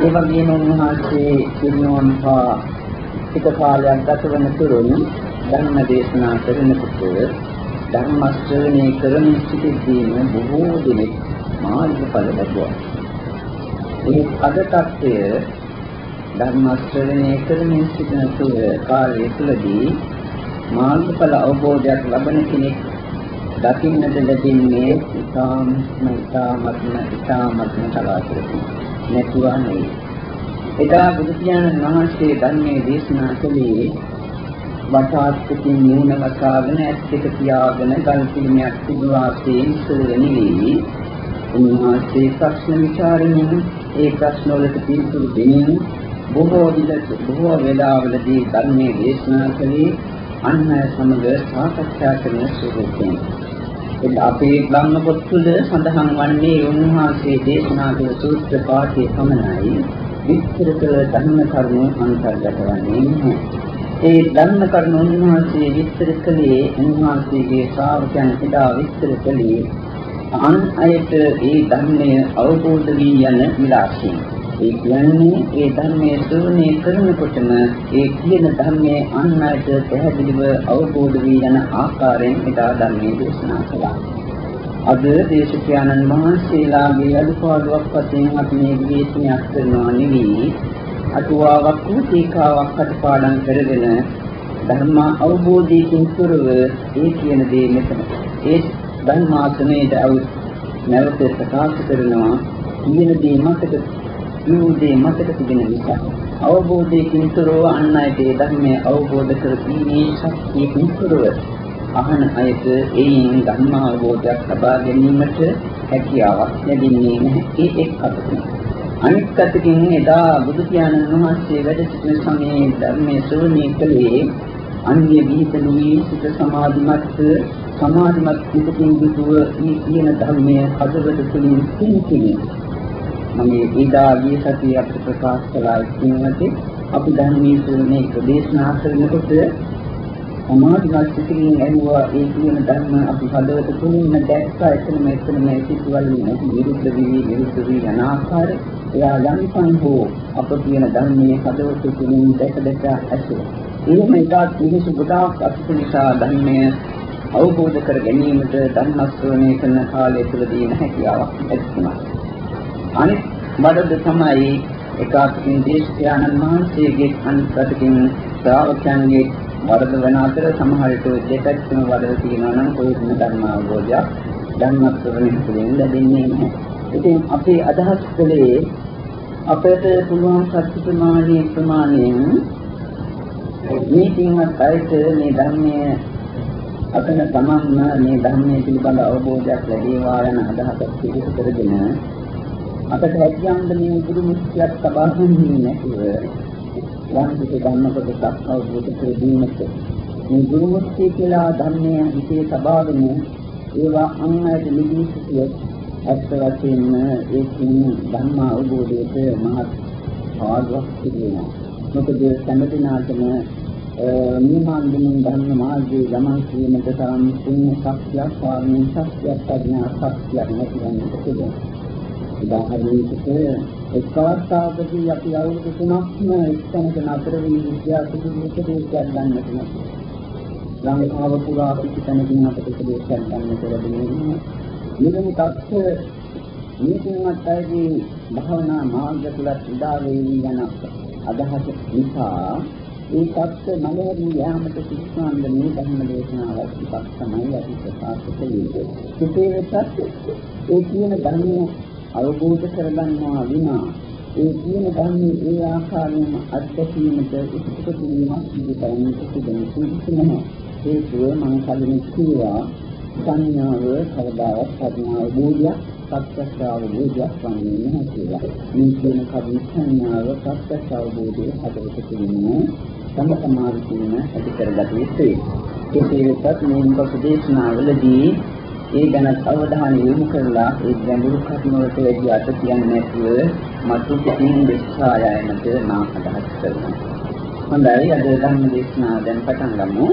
ඒ වගේම උන්වහන්සේ පිරිනොම් පා ටික කාලයක් ගත වන තුරුම ධර්ම දේශනා කරනකොට ධර්ම ශ්‍රවණය කරමින් සිටිද්දීම බොහෝ දෙනෙක් මාර්ගඵල ලැබුවා. ඒ අද තත්ත්වය ධර්ම ශ්‍රවණය කරමින් සිටින තුර කාලය තුළදී මාර්ගඵල අවබෝධයක් ලබන කෙනෙක් දකින්නට ලැබෙන්නේ ඉතාමත්ම ඉතාමත්ම ඉතාමත්ම කලාතුරකින් නැතුවා නෙවෙයි. එදා බුදු පියාණන් වහන්සේ ධර්මයේ දේශනා කළේ වටාත්කින් නුන වසාගෙන ඇස් දෙක පියාගෙන ගල් පිළිමයක් තිබුවාසේ ඉස්සර නෙවෙයි. උන්වහන්සේ ප්‍රශ්න විචාරමින් ඒ ප්‍රශ්න වලට පිළිතුරු දෙමින් බොහෝ විට බොහෝ වේලාවලදී ධර්මයේ දේශනා කළේ අන් අය සමග සාකච්ඡා කරන ස්වරූපයෙන්. එත් අපේ ධම්ම පොත්වල සඳහන් වන්නේ උන්වහන්සේ දේශනා කළ සූත්‍ර පාඨයේ පමණයි විස්තර කළ ධර්ම කරුණු අන්තර්ගත වන්නේ නැහැ. ඒ ධර්ම කරුණු උන්වහන්සේ විස්තර කළේ උන්වහන්සේගේ ශ්‍රාවකයන් එදා විස්තර කළේ අන් අයට ඒ ධර්මය අවබෝධ වී යන විලාසයෙන්. ඒ කියන්නේ ඒ ධර්මයේ ශ්‍රවණය කරනකොටම ඒ කියන ධර්මයේ අන් අයට පැහැදිලිව අවබෝධ වී යන ආකාරයෙන් එදා ධර්මයේ දේශනා කළා. අද දේශකයන්න් වහන්සේලාගේ අනුපාඩුවක් වශයෙන් අපි මේ විදේශනයක් කරනවා නෙවෙයි. අටුවාවක් වූ තීකාවක් අටපාඩම් කරගෙන ධර්ම අවබෝධයෙන් තොරව ඒ කියන දේ මෙතන. ඒ ධර්මාසනයේ නැවත ප්‍රකාශ කරනවා. කියන දේ මතක නියුදේ මතක තිබෙන නිසා අවබෝධයෙන් තොරව අන් අයට ඒ ධර්මය අවබෝධ කර ගැනීමේ ශක්තියකින් තොරව අහන අයට ඒයින් ධර්ම අවබෝධයක් ලබා ගැනීමට හැකියාවක් ලැබෙන්නේ නැහැ. ඒ එක් අතකින්. අනිත් අතකින් එදා බුදු පියාණන් වහන්සේ වැඩ සිටින සමයේ ධර්මයේ ශ්‍රවණය කළේ අන්‍ය විහිදෙනුයි සිත සමාධිමත් සමාධිමත් සිතකින් යුතුව මේ කියන ධර්මයේ හදවත තුළින් සිහිනේ මම ඊදාගිය සතිය අපිට ප්‍රකාශ කළා ඉන්නකේ අපි ධර්මයේ ශ්‍රවණය ප්‍රදේශනා කරනකොට සමාධිමත් සිතින් ඇරුවා ඒ කියන ධර්ම අපි හදවත තුලින්ම දැක්කා එතනම එතනම සිතුවල් නැති විරුද්ධ වී විරුද්ධ වී යන ආකාරය එයා යම්පන් හෝ අප කියන ධර්මයේ හදවත තුලින් දැක දැක ඇසුර. එහෙම එකක් මිනිසු ගොඩාක් අසුතු නිසා ධර්මය අවබෝධ කර ගැනීමට ධර්ම ශ්‍රවණය කරන කාලය තුළදී හැකියාවක් ඇතිවෙනවා. අනිත් බඩද තමයි එකාකින් දේශකයන්න් වහන්සේගේ අනිත්කකින් ශ්‍රාවකයන්ගේ වරද වෙන අතර සමහර විට දෙපැත්තම වරද තියෙනවා නම් කොහොමද ධර්ම අවබෝධයක් ධර්ම ශ්‍රවණය තුළින් ලැබෙන්නේ නැහැ. ඉතින් අපි අදහස් කළේ අපට පුළුවන් සත්‍ය ප්‍රමාණයේ ප්‍රමාණයෙන් මේ තින්වත් අයට මේ ධර්මයේ අපන තමන්ම මේ ධර්මයේ පිළිබඳ අවබෝධයක් ලැබේවා යන අදහසක් පිළිතුරු කරගෙන අපට හැකියාන්ද මේ ගුරු මුස්තියක් තබා ගන්නේ නැතුව යම් කිසි ධර්මකට සක්වවුද ප්‍රදීමට මේ ගුරු මුස්තිය කියලා ධර්මය හිතේ තබාගෙන ඒවා අන්‍යයට නිදී සිටියොත් අත් වශයෙන්ම ඒකින් ධර්ම අවබෝධයට මහත් පාඩුවක් තිබෙනවා. මොකද සම්පූර්ණාතම නිමාන්දමින් ධර්ම මාර්ගයේ ගමන් කිරීමට තරම් පුණ්‍ය ශක්තියක් වාග්මී ශක්තියක් ප්‍රඥා ශක්තියක් නැති වෙනකොට තිබෙනවා. උදාහරණයකට එක් අවස්ථාවකදී අපි අවුරුදු තුනක්ම එක්තැනක නතර වී විද්‍යා සුදුසුකමක් ගන්නට නැතුව ලංකාව පුරා පිටතනකින් අපට උපදේශයක් ගන්නට ලැබෙනවා. මෙවැනි තත්ත්ව මේකෙන්වත් ඇයි භාවනා මාර්ග තුලත් උදා වෙවි යන අදහස නිසා ඒ තත්ත්ව මලවලින් යාමට සිස්සාන්ද මේ ධර්ම දේශනාවක් එකක් තමයි අපි ප්‍රකාශ කළේ. සිතේ වෙතත් ඒ කියන ධර්මයේ අවබෝධ කරගන්නවා විනා ඒ කියන ධර්මයේ ඒ ආකාරයෙන්ම අත්දැකීමට උත්සුක වීමක් සිදු කරන්නට සිදුවෙන සුදුසු නැහැ. ඒකව මම කලින් කිව්වා සංඥාව කවදාවත් ප්‍රඥාව බෝධියක් සත්‍යස්ථාව බෝධියක් වන්නේ නැහැ කියලා. මේ කියන කලින් සංඥාව සත්‍යස්ථාව බෝධිය හදවත තුළින් තම සමාධි කියන ඇති කරගත යුතුයි. කෙසේ වෙතත් මේ උපදේශනාවලදී ඒ ගැන අවධානය යොමු කරලා ඒ ගැඹුරු කරුණු වලට වැඩි අත කියන්නේ නැතුව මතු පිටින් දෙස්සා යෑමට මා අදහස් කරනවා. හොඳයි අද ධර්ම දේශනාව දැන් පටන් ගමු.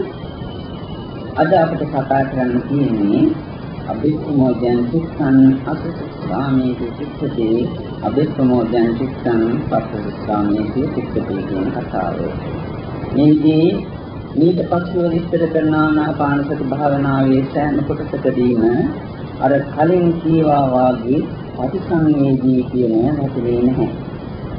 අද අපිට කතා කරන්න තියෙන්නේ අභික්ඛමෝදයන් සිස්සන් අසුසාමී සිත්තේ අභිප්‍රමෝදයන් චිත්තං පස්සස්සාමේති චිත්තේ කියන කතාව. මේදී මේක පසුව විස්තර කරන ආනාපානසති භාවනාවේ සෑම කොටසකදීම අර කලින් කීවා වාගේ අතිසංවේදී කියන හැටේ නැහැ.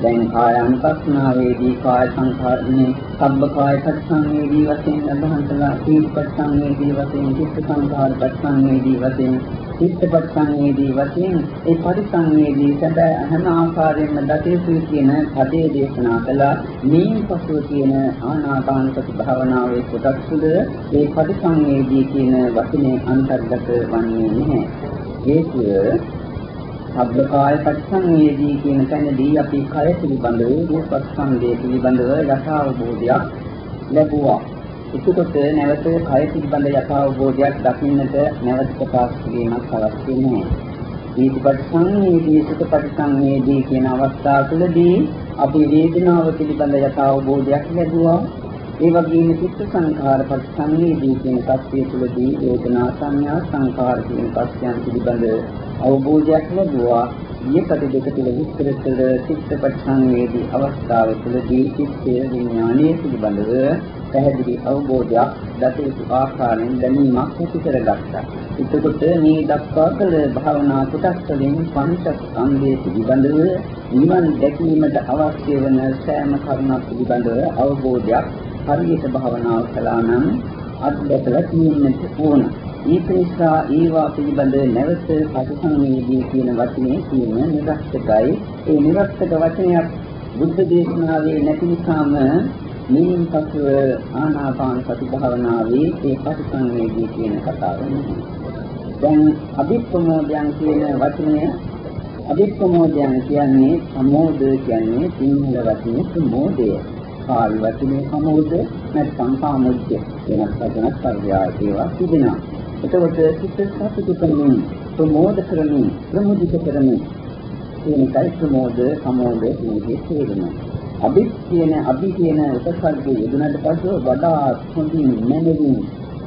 දැන් කායानुපස්සනාවේදී කාය සංඛාරනේ සබ්බ කාය පරිසංවේදී වශයෙන් අදහන්තලා සීල පරිසංවේදී වශයෙන් චිත්ත සංඛාර පරිසංවේදී වශයෙන් චිත්තපත්සංවේදී වශයෙන් ඒ පරිසංවේදී සැබෑ හැම ආකාරයෙන්ම දතේසු කියන පදේ දේශනා කළා. මේ පසුව කියන ආනාපාන සති භාවනාවේ කොටස් තුළ ඒ පරිසංවේදී කියන වචනේ අන්තර්ගත වන්නේ නැහැ. හේතුව සබ්බකාය පරිසංවේදී කියන තැනදී අපි කය පිළිබඳව රූපස්කන්ධය පිළිබඳව යථාබෝධයක් ලැබුවා එතකොට නැවත කය පිළිබඳ යථාබෝධයක් දකින්නට නැවත ප්‍රකාශ කිරීමක් අවශ්‍ය නැහැ. ඊටපස්සේ සුඛපටිසංවේදී කියන අවස්ථාව තුළදී අපි වේදනාව පිළිබඳ යථාබෝධයක් ලැබුවා. ඒ වගේම චිත්ත සංඛාර පරිසංවේදී කියන තත්ත්වය තුළදී වේදනා සංඥා සංඛාර කියන පස්යන් පිළිබඳ අවබෝධයක් ලැබුවා. ඊපට දෙක තුළ විස්තර කළ චිත්තපට සංවේදී අවස්ථාව තුළදී චිත්තය විඥානීය පිළිබඳව පැහැදිලි අවබෝධයක් දත යුතු ආකාරයෙන් දැනීමක් ඇති කරගත්තා. එතකොට මේ දක්වා කළ භාවනා කොටස් වලින් පංචස්කන්ධය පිළිබඳව නිවන් දැකීමට අවශ්‍ය වන සෑම කරුණක් පිළිබඳව අවබෝධයක් හරියට භාවනාව කළා නම් අත්දැකලා තියෙන්නට ඕන. ඒක නිසා ඒවා පිළිබඳ නැවත පටිසංවේදී කියන වචනේ කියන නිරස්තකයි. ඒ නිරස්තක වචනයක් බුද්ධ දේශනාවේ නැති නිසාම මේන් පසුව ආනාපාන සති භාවනාවේ ඒ පටිසංවේදී කියන කතාව දැන් අභිප්‍රමෝදයන් කියන වචනය අභිප්‍රමෝදයන් කියන්නේ සමෝද කියන්නේ සිංහල වචනේ සමෝදය. පාලි වචනේ සමෝද නැත්නම් සාමුද්‍ය වෙනස් වචනක් පරියාය ඒවා තිබෙනවා. එතකොට සිත සතුටු කරමින් ප්‍රමෝද කරමින් ප්‍රමුදිත කරමින් මේකයි ප්‍රමෝද සමෝද කියන්නේ තේරෙනවා. අභි කියන අභි කියන උපසර්ගයේ යෙදුනට පස්සේ වඩා හොඳින් මැනවින්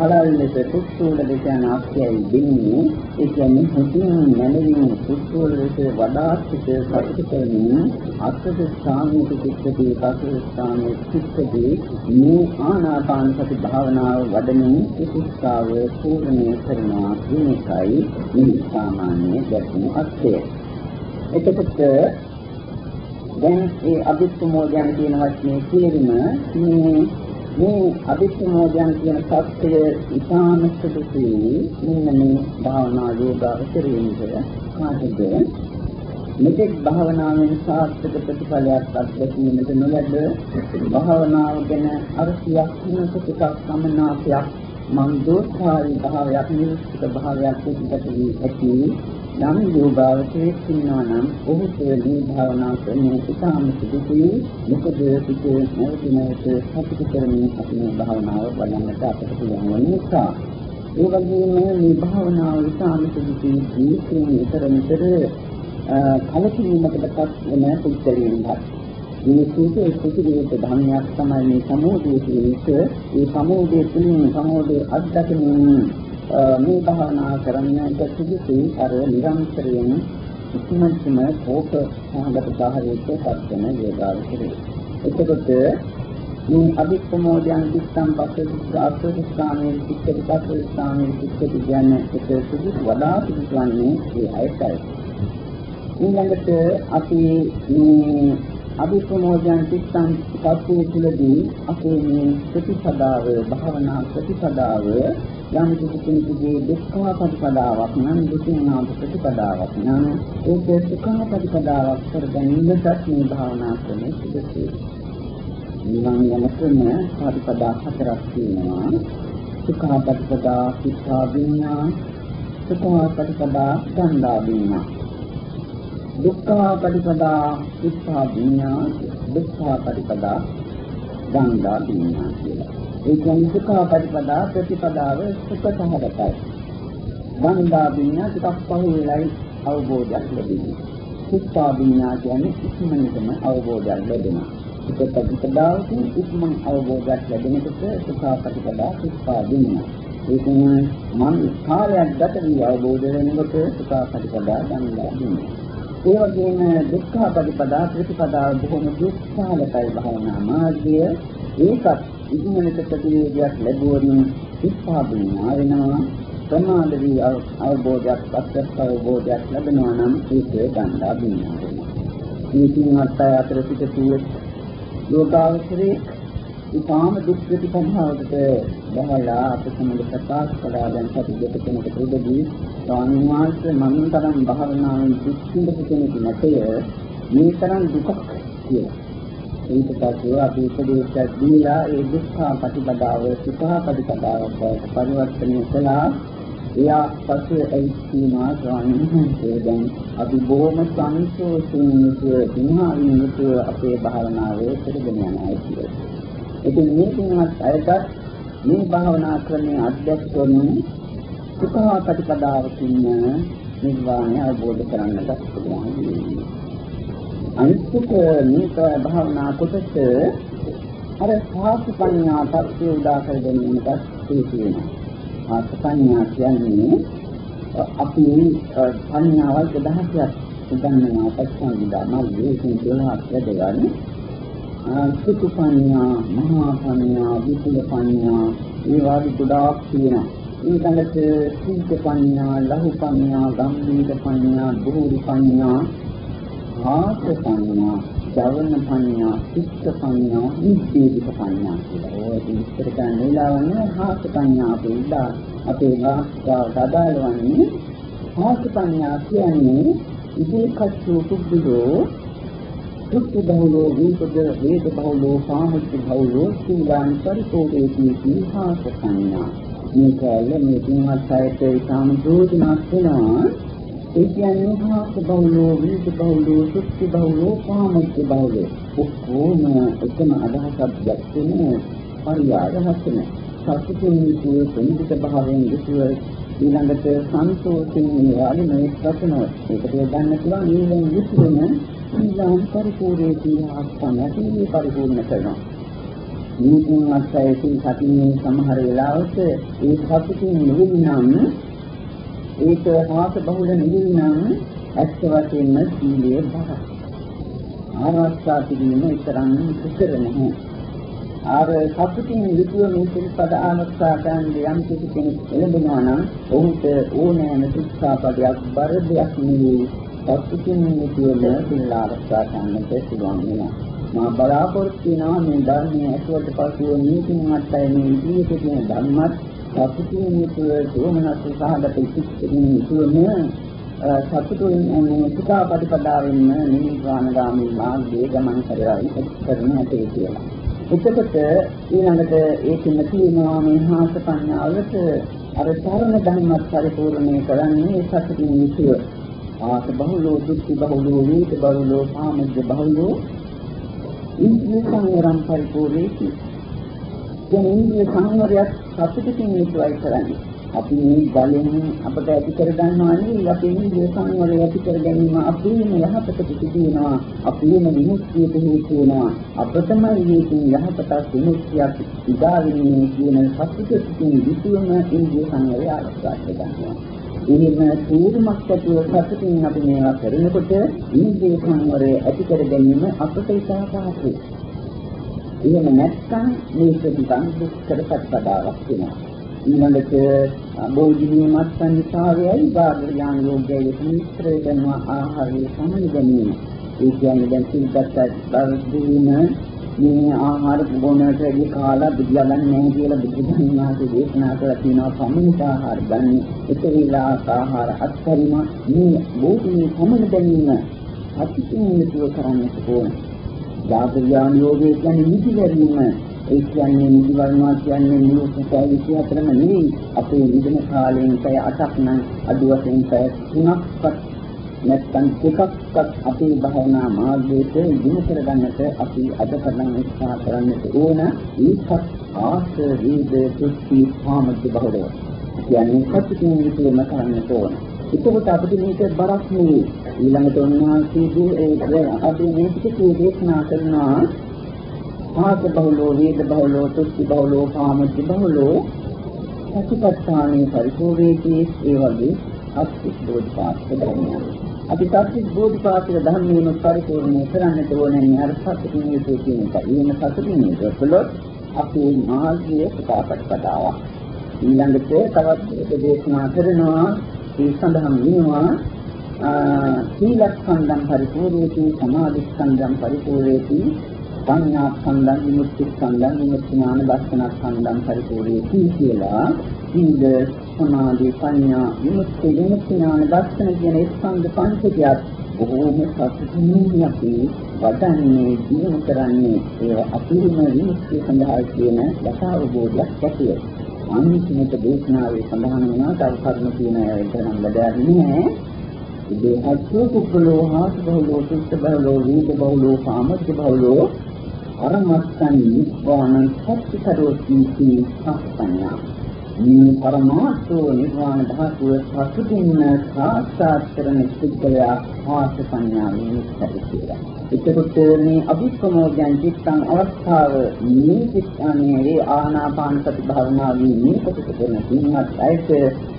හලල් ලෙස කුස්සූල ලෙස යන ආශ්‍රයයි දෙන්නේ ඒ කියන්නේ හොඳින් මැනවින් කුස්සූල ලෙස වඩා සිට සතුට කරමින් අත්ත ස්ථානයේ චිත්තදී පස්සේ ස්ථානයේ චිත්තදී මේ ආනාපාන සති භාවනාව වඩමින් සිතාව පූර්ණය කරනවා කියන එකයි මේ සාමාන්‍ය දැක්ම අත්‍යය එතකොට දැන් ඒ අභිසමෝදයන් කියන වචනේ තේරුම මේ මේ අභිසමෝදයන් කියන සත්‍යය ඉතාම සුදුසුයි මෙන්න මේ භාවනා යෝගාවචරයෙන්ද කාටද? මෙතෙක් භාවනාවෙන් සාර්ථක ප්‍රතිඵලයක් අත්දැකීමට නොලැබ භාවනාව ගැන අරසියක් වෙනස ටිකක් සමනාපයක් මන් දෝෂාරී භාවයක් නිරුක්ත භාවයක් පිටට වී ඇති නම් යෝගාවචරයේ ඉන්නවා නම් ඔහුට මේ භාවනා කරන්නේ ඉතාම සුදුසුයි. මොකද පිට නැවත නැවත සතුට කරමින් අපි මේ භාවනාව බලන්නට අපට පුළුවන් වන නිසා. ඒ වගේම මේ භාවනාව ඉතාම සුදුසුයි. ජීවිතේ විතර විතර කලකිරීමකටපත් වෙන පුද්ගලයන්ට මේ සූත්‍රයේ සුදුසුකේ ධර්මයක් තමයි මේ සමෝධය කියන එක. ඒ සමෝධය තුළින් සමෝධය අත්දැකීම මේ භාවනා කරන්නට සුදුසුයි අර නිරන්තරයෙන් ඉක්මනටම කෝප සහගත සාහරයට පත්වන යෝගාවචරය. එතකොට මේ අභිප්‍රමෝදයන් කිස්සම් පස්සේ ආස්වාදස්ථානයේ පිටට පස්සේ ස්ථානයේ පිටට කියන්නේ ඒක සුදුසු වඩා සුදුසුවන්නේ ඒ අයටයි. ඊළඟට අපි මේ අභිප්‍රමෝදයන් කිස්සම් පස්සේ තුලදී අපේ මේ ප්‍රතිපදාව භාවනා ප්‍රතිපදාව යම් කිසි කෙනෙකුගේ දුක්ඛ ප්‍රතිපදාවක් නම් දුකින් නාම ප්‍රතිපදාවක් නම් ඒක සුඛ ප්‍රතිපදාවක් කරගැනීමට මේ භාවනා ක්‍රමයේ සුදුසුයි. නිවන් යන ක්‍රම ප්‍රතිපදා හතරක් තියෙනවා. සුඛ ප්‍රතිපදා, සිතා විඤ්ඤා, සුඛ ප්‍රතිපදා, ඡන්දා විඤ්ඤා. දුක්ඛ ප්‍රතිපදා, සිතා විඤ්ඤා, දුක්ඛ ප්‍රතිපදා, ගංගා විඤ්ඤා කියලා. ඒ කියන්නේ සුඛාපටිපදා ප්‍රතිපදාව සුඛ සහගතයි. වන්දා විඤ්ඤා ටිකක් පහුවෙලයි අවබෝධයක් ලැබෙන්නේ. සුඛා විඤ්ඤා කියන්නේ ඉක්මනටම අවබෝධයක් ලැබෙනවා. සුඛ ප්‍රතිපදාවකින් ඉක්මන අවබෝධයක් ලැබෙනකොට සුඛාපටිපදා සුඛා විඤ්ඤා. ඒ කියන්නේ මන් කාලයක් ගත වී අවබෝධ වෙනකොට සුඛාපටිපදා ගන්නවා. ඒ වගේම දුක්ඛ ප්‍රතිපදා ප්‍රතිපදාව බොහොම දුක්ඛාලකයි භාවනා මාර්ගය ඒකත් ඉදිමනක ප්‍රතිවේදයක් ලැබුවොත් විස්පාදිනා වෙනවා ප්‍රමාද වී අවබෝධයක් අත්‍යස්ස අවබෝධයක් ලැබෙනවා නම් ඒකේ ගන්ධා බින්නා වෙනවා. මේ තුන්වත් අතර සිට යෝගාවචරයේ ඉතාම දුක් ප්‍රතිපදාවකට බහලා අප සමග ප්‍රකාශ කළා දැන් සති දෙක තුනක පුරුදුදී ස්වාමීන් වහන්සේ මම තරම් භාවනාවෙන් දුක් විඳපු කෙනෙක් නැතය මේ තරම් දුකක් කියලා. ඊට පස්සේ අපි උපදේශයක් දීලා ඒ දුක්ඛ ප්‍රතිපදාව සුඛ ප්‍රතිපදාවට පරිවර්තනය කළා. එයා පස්සේ ඒ සීමා ස්වාමීන් වහන්සේ දැන් අපි බොහොම සංසෝෂයෙන් යුතුව දිනහාවින් යුතුව අපේ භාවනාවේ කරගෙන යනවා කියලා. ඉතින් මේකෙන්වත් අයටත් මේ භාවනා ක්‍රමයේ අධ්‍යක්ෂකවරුන් සුඛා ප්‍රතිපදාවකින් නිර්වාණය අවබෝධ කරගන්නට පුළුවන්. අනිත්ක මේක භාවනා කොටස අර සාසුපඤ්ඤා තත්ත්වය උදා කර ගැනීමට හේතු වෙනවා. ආසපඤ්ඤා කියන්නේ අපි පඤ්ඤාවල් 1000ක් උගන්වනවා පස්සම්විදා මාර්ගයේ තියෙන 12ක් වැඩගන්නේ සුතු පඤ්ඤා, මහා පඤ්ඤා, විපුල පඤ්ඤා, ඒ වගේ ගොඩාක් තියෙනවා. ඊළඟට සීත පඤ්ඤා, ලහු පඤ්ඤා, ගම්බීර පඤ්ඤා, බුහුරි පඤ්ඤා, ආස පඤ්ඤා, ජවන පඤ්ඤා, චිත්ත පඤ්ඤා, නිබ්බේධික පඤ්ඤා කියලා. ඔය විස්තර කරන වෙලාවන්නේ ආස පඤ්ඤා අපේ අපේ වාස්තාවට අදාළවන්නේ ආස පඤ්ඤා කියන්නේ ඉදී කච්චු කුබ්බුදෝ දුක්ඛ බහුලෝ විපද වේද බහුලෝ සාමිච්ච බහුලෝ සීලාන් පරිපෝෂේති සීහාස සංඥා මේ කාලේ මේ තුන්වත් අයට ඉතාම දෝෂණක් වෙනවා. ඒ කියන්නේ හාස බහුලෝ විපද බහුලෝ සුක්ඛ බහුලෝ සාමිච්ච බහුලෝ. ඔක්කොම එකම අදහසක් දැක්කේ පරියාය හසන සත්‍යයෙන් යුතුව සම්පූර්ණ භාවයෙන් යුතුව ඊළඟට සන්තෝෂයෙන් වාගේ මේ ප්‍රශ්න ඒකට ගන්න පුළුවන් ඊළඟ යුතුවම ඊළඟ පරිපූර්ණේ කියලා අත්පන්නටි පරිපූර්ණ කරනවා. මේකෙන් අත්යකින් සතියේ සමහර වෙලාවට ඒ සතුටින් නිවිනම් ඒක හාස බහුල නිවිනම් ඇත්ත වශයෙන්ම සීලයේ බහක්. ආරක්ෂා කිරීම ඉතරම් ඉතර නැහැ. ආර සතුටින් යුතුව මේ සිල්පද ආරක්ෂා කරන්න යම් කිසි කෙනෙක් එළඹෙනවා නම් ඔහුට ඕනෑම ශික්ෂාපදයක් බර දෙයක් නෙවෙයි සතුටින් යුතුවම සිල් ආරක්ෂා කරන්නට පුළුවන් වෙනවා. මා බලාපොරොත්තු වෙනවා මේ ධර්මයේ ඇතුළත පසුව නීතින් අත්ය මේ ඉදිරියට තියෙන ධර්මත් සතුටින් යුතුව සෝමනස් සහගත ඉතිරින් යුතුවම සතුටුන් මේ සුඛා ප්‍රතිපදාවෙන් නිර්වාණගාමී මාර්ගයේ ගමන් කරලා කරන ඇතේ කියලා. එතකොට ඊළඟට ඒකෙම තියෙනවා මේ හාස පඤ්ඤාවලට අර ධර්ම ධර්මත් පරිපූර්ණේ කරන්නේ සතුටින් යුතුව. ආස බහුලෝ දුක්ඛ බහුලෝ වේද බහුලෝ සාමජ්ජ බහුලෝ ඉන්ද්‍රිය සංවරම් පරිපූර්ණේති. දැන් ඉන්ද්‍රිය සංවරයක් සතුටින් යුතුවයි කරන්නේ. අපි මේ බලෙන් අපට ඇති කර ගන්නවා නෙවෙයි අපේ ඉන්ද්‍රිය සංවරය ඇති කර ගැනීම අපේම යහපතට සිදුවෙනවා අපේම විමුක්තියට හේතු වෙනවා අපතමයි මේකෙන් යහපතක් විමුක්තියක් ඉදා වෙන්නේ කියන සත්‍යයෙන් විසුවම ඉන්ද්‍රිය සංවරය ආරක්ෂා කරගන්නවා එහෙම තීරමක් ඇතුව සතුටින් අපි මේවා කරනකොට ඉන්ද්‍රිය සංවරය ඇති කර ගැනීම අපට ඉතා පහසුයි. එහෙම නැත්නම් මේක නිකන් දුක්කරපත් පදාවක් වෙනවා. ඊළඟට බෝධිමය මත්සන්නිසාවයයි බාහිර ඥාන යෝගයේ මිත්‍ර වෙනවා ආහාරයේ සමන ගැනීම. ඒ කියන්නේ දැන් සිල්පත් බාහිරීම මේ ආහාර බොනට වැඩි කාලා බුදියා ගන්න නැහැ කියලා බුදුන් වහන්සේ දේශනා කරලා තියෙනවා පමණට ආහාර ගන්න. එක විලාස ආහාර අත්හැරීම මේ බෝධිමය සමන ගැනීම අතිශයින් යුතුව කරන්න ඕන. බාහිර ඥාන යෝගයේ කියන්නේ නිදිවැරීම ඒ කියන්නේ නිදිවර්ණා කියන්නේ මුළු සතයි 24ම නෙවෙයි. අපේ නිදන කාලයෙන් පැය 8ක් නම් අඩු වශයෙන් පැය 3ක්වත් නැත්නම් එකක්වත් අපේ භාවනා මාර්ගයට දිනු කරගන්නට අපි අද කරන උත්සාහ කරන්නට ඕන ඒකත් ආස වේද සුත්ති පාමද්ද බහුලව කියන්නේ සත්‍යයෙන් විතරම කරන්නට ඕන. එතකොට අපිට මේක බරක් නෙවෙයි ඊළඟට උන්වහන්සේගේ ඒ අපි මේක දේශනා කරනවා ආස බහුලෝ වේද බහුලෝ සුත්ති බහුලෝ පාමද්ද බහුලෝ සතිපට්ඨානේ පරිපූර්ණේදී ඒ වගේ අත්‍යවශ්‍ය ධර්මයක් අපි සත්‍ය බෝධිපාක්ෂික ධර්මයෙන් පරිපූර්ණ කරන්නට ඕනේ අර සත්‍යකින් යුතු කියන එක. ඊම සත්‍යකින් යුතුලොත් අපේ මාර්ගය ප්‍රකාශකතාවක්. ඊළඟට තවත් දේශනා කරනවා ඒ සඳහන් වෙනවා සීලස්කන්ධම් පරිපූර්ණේති සමාධිස්කන්ධම් පරිපූර්ණේති සංඥාස්කන්ධම් විමුක්තිස්කන්ධම් විමුක්ති ඥාන දර්ශනස්කන්ධම් පරිපූර්ණේති කියලා සීල සමාධි ප්‍රඥා විමුක්ති විමුක්ති ඥාන දර්ශන කියන ස්කන්ධ පංචකයක් බොහෝම සතුටින් අපි වඩන්නේ දිනු කරන්නේ ඒ අපිරිම විමුක්තිය සඳහා කියන යථාබෝධයක් ඇතිය. අන්තිමට දේශනාවේ සඳහන් වෙනවා තව කරුණු කියන එකට නම් බදාන්නේ නැහැ. ඉතින් අත්ෝ කුක්කලෝ හාස බහුලෝ සුත්ත බහුලෝ වීද බහුලෝ සාමච්ච බහුලෝ අරමස්සන් නිබ්බානං සත්‍ය කරෝති සම්පඤ්ඤා මේ පරමාර්ථෝ නිර්වාණ ධාතුව සතුටින්ම සාක්ෂාත් කරන සිද්ධයා ආස සංඥාවෙන් ඉස්සරි එතකොට මේ අභික්‍රමෝඥාන චිත්තං අවස්ථාව මේ චිත්තන්නේ ආනාපාන සති භාවනාවේ මේ කොටස කරන සිංහත් ඇයිත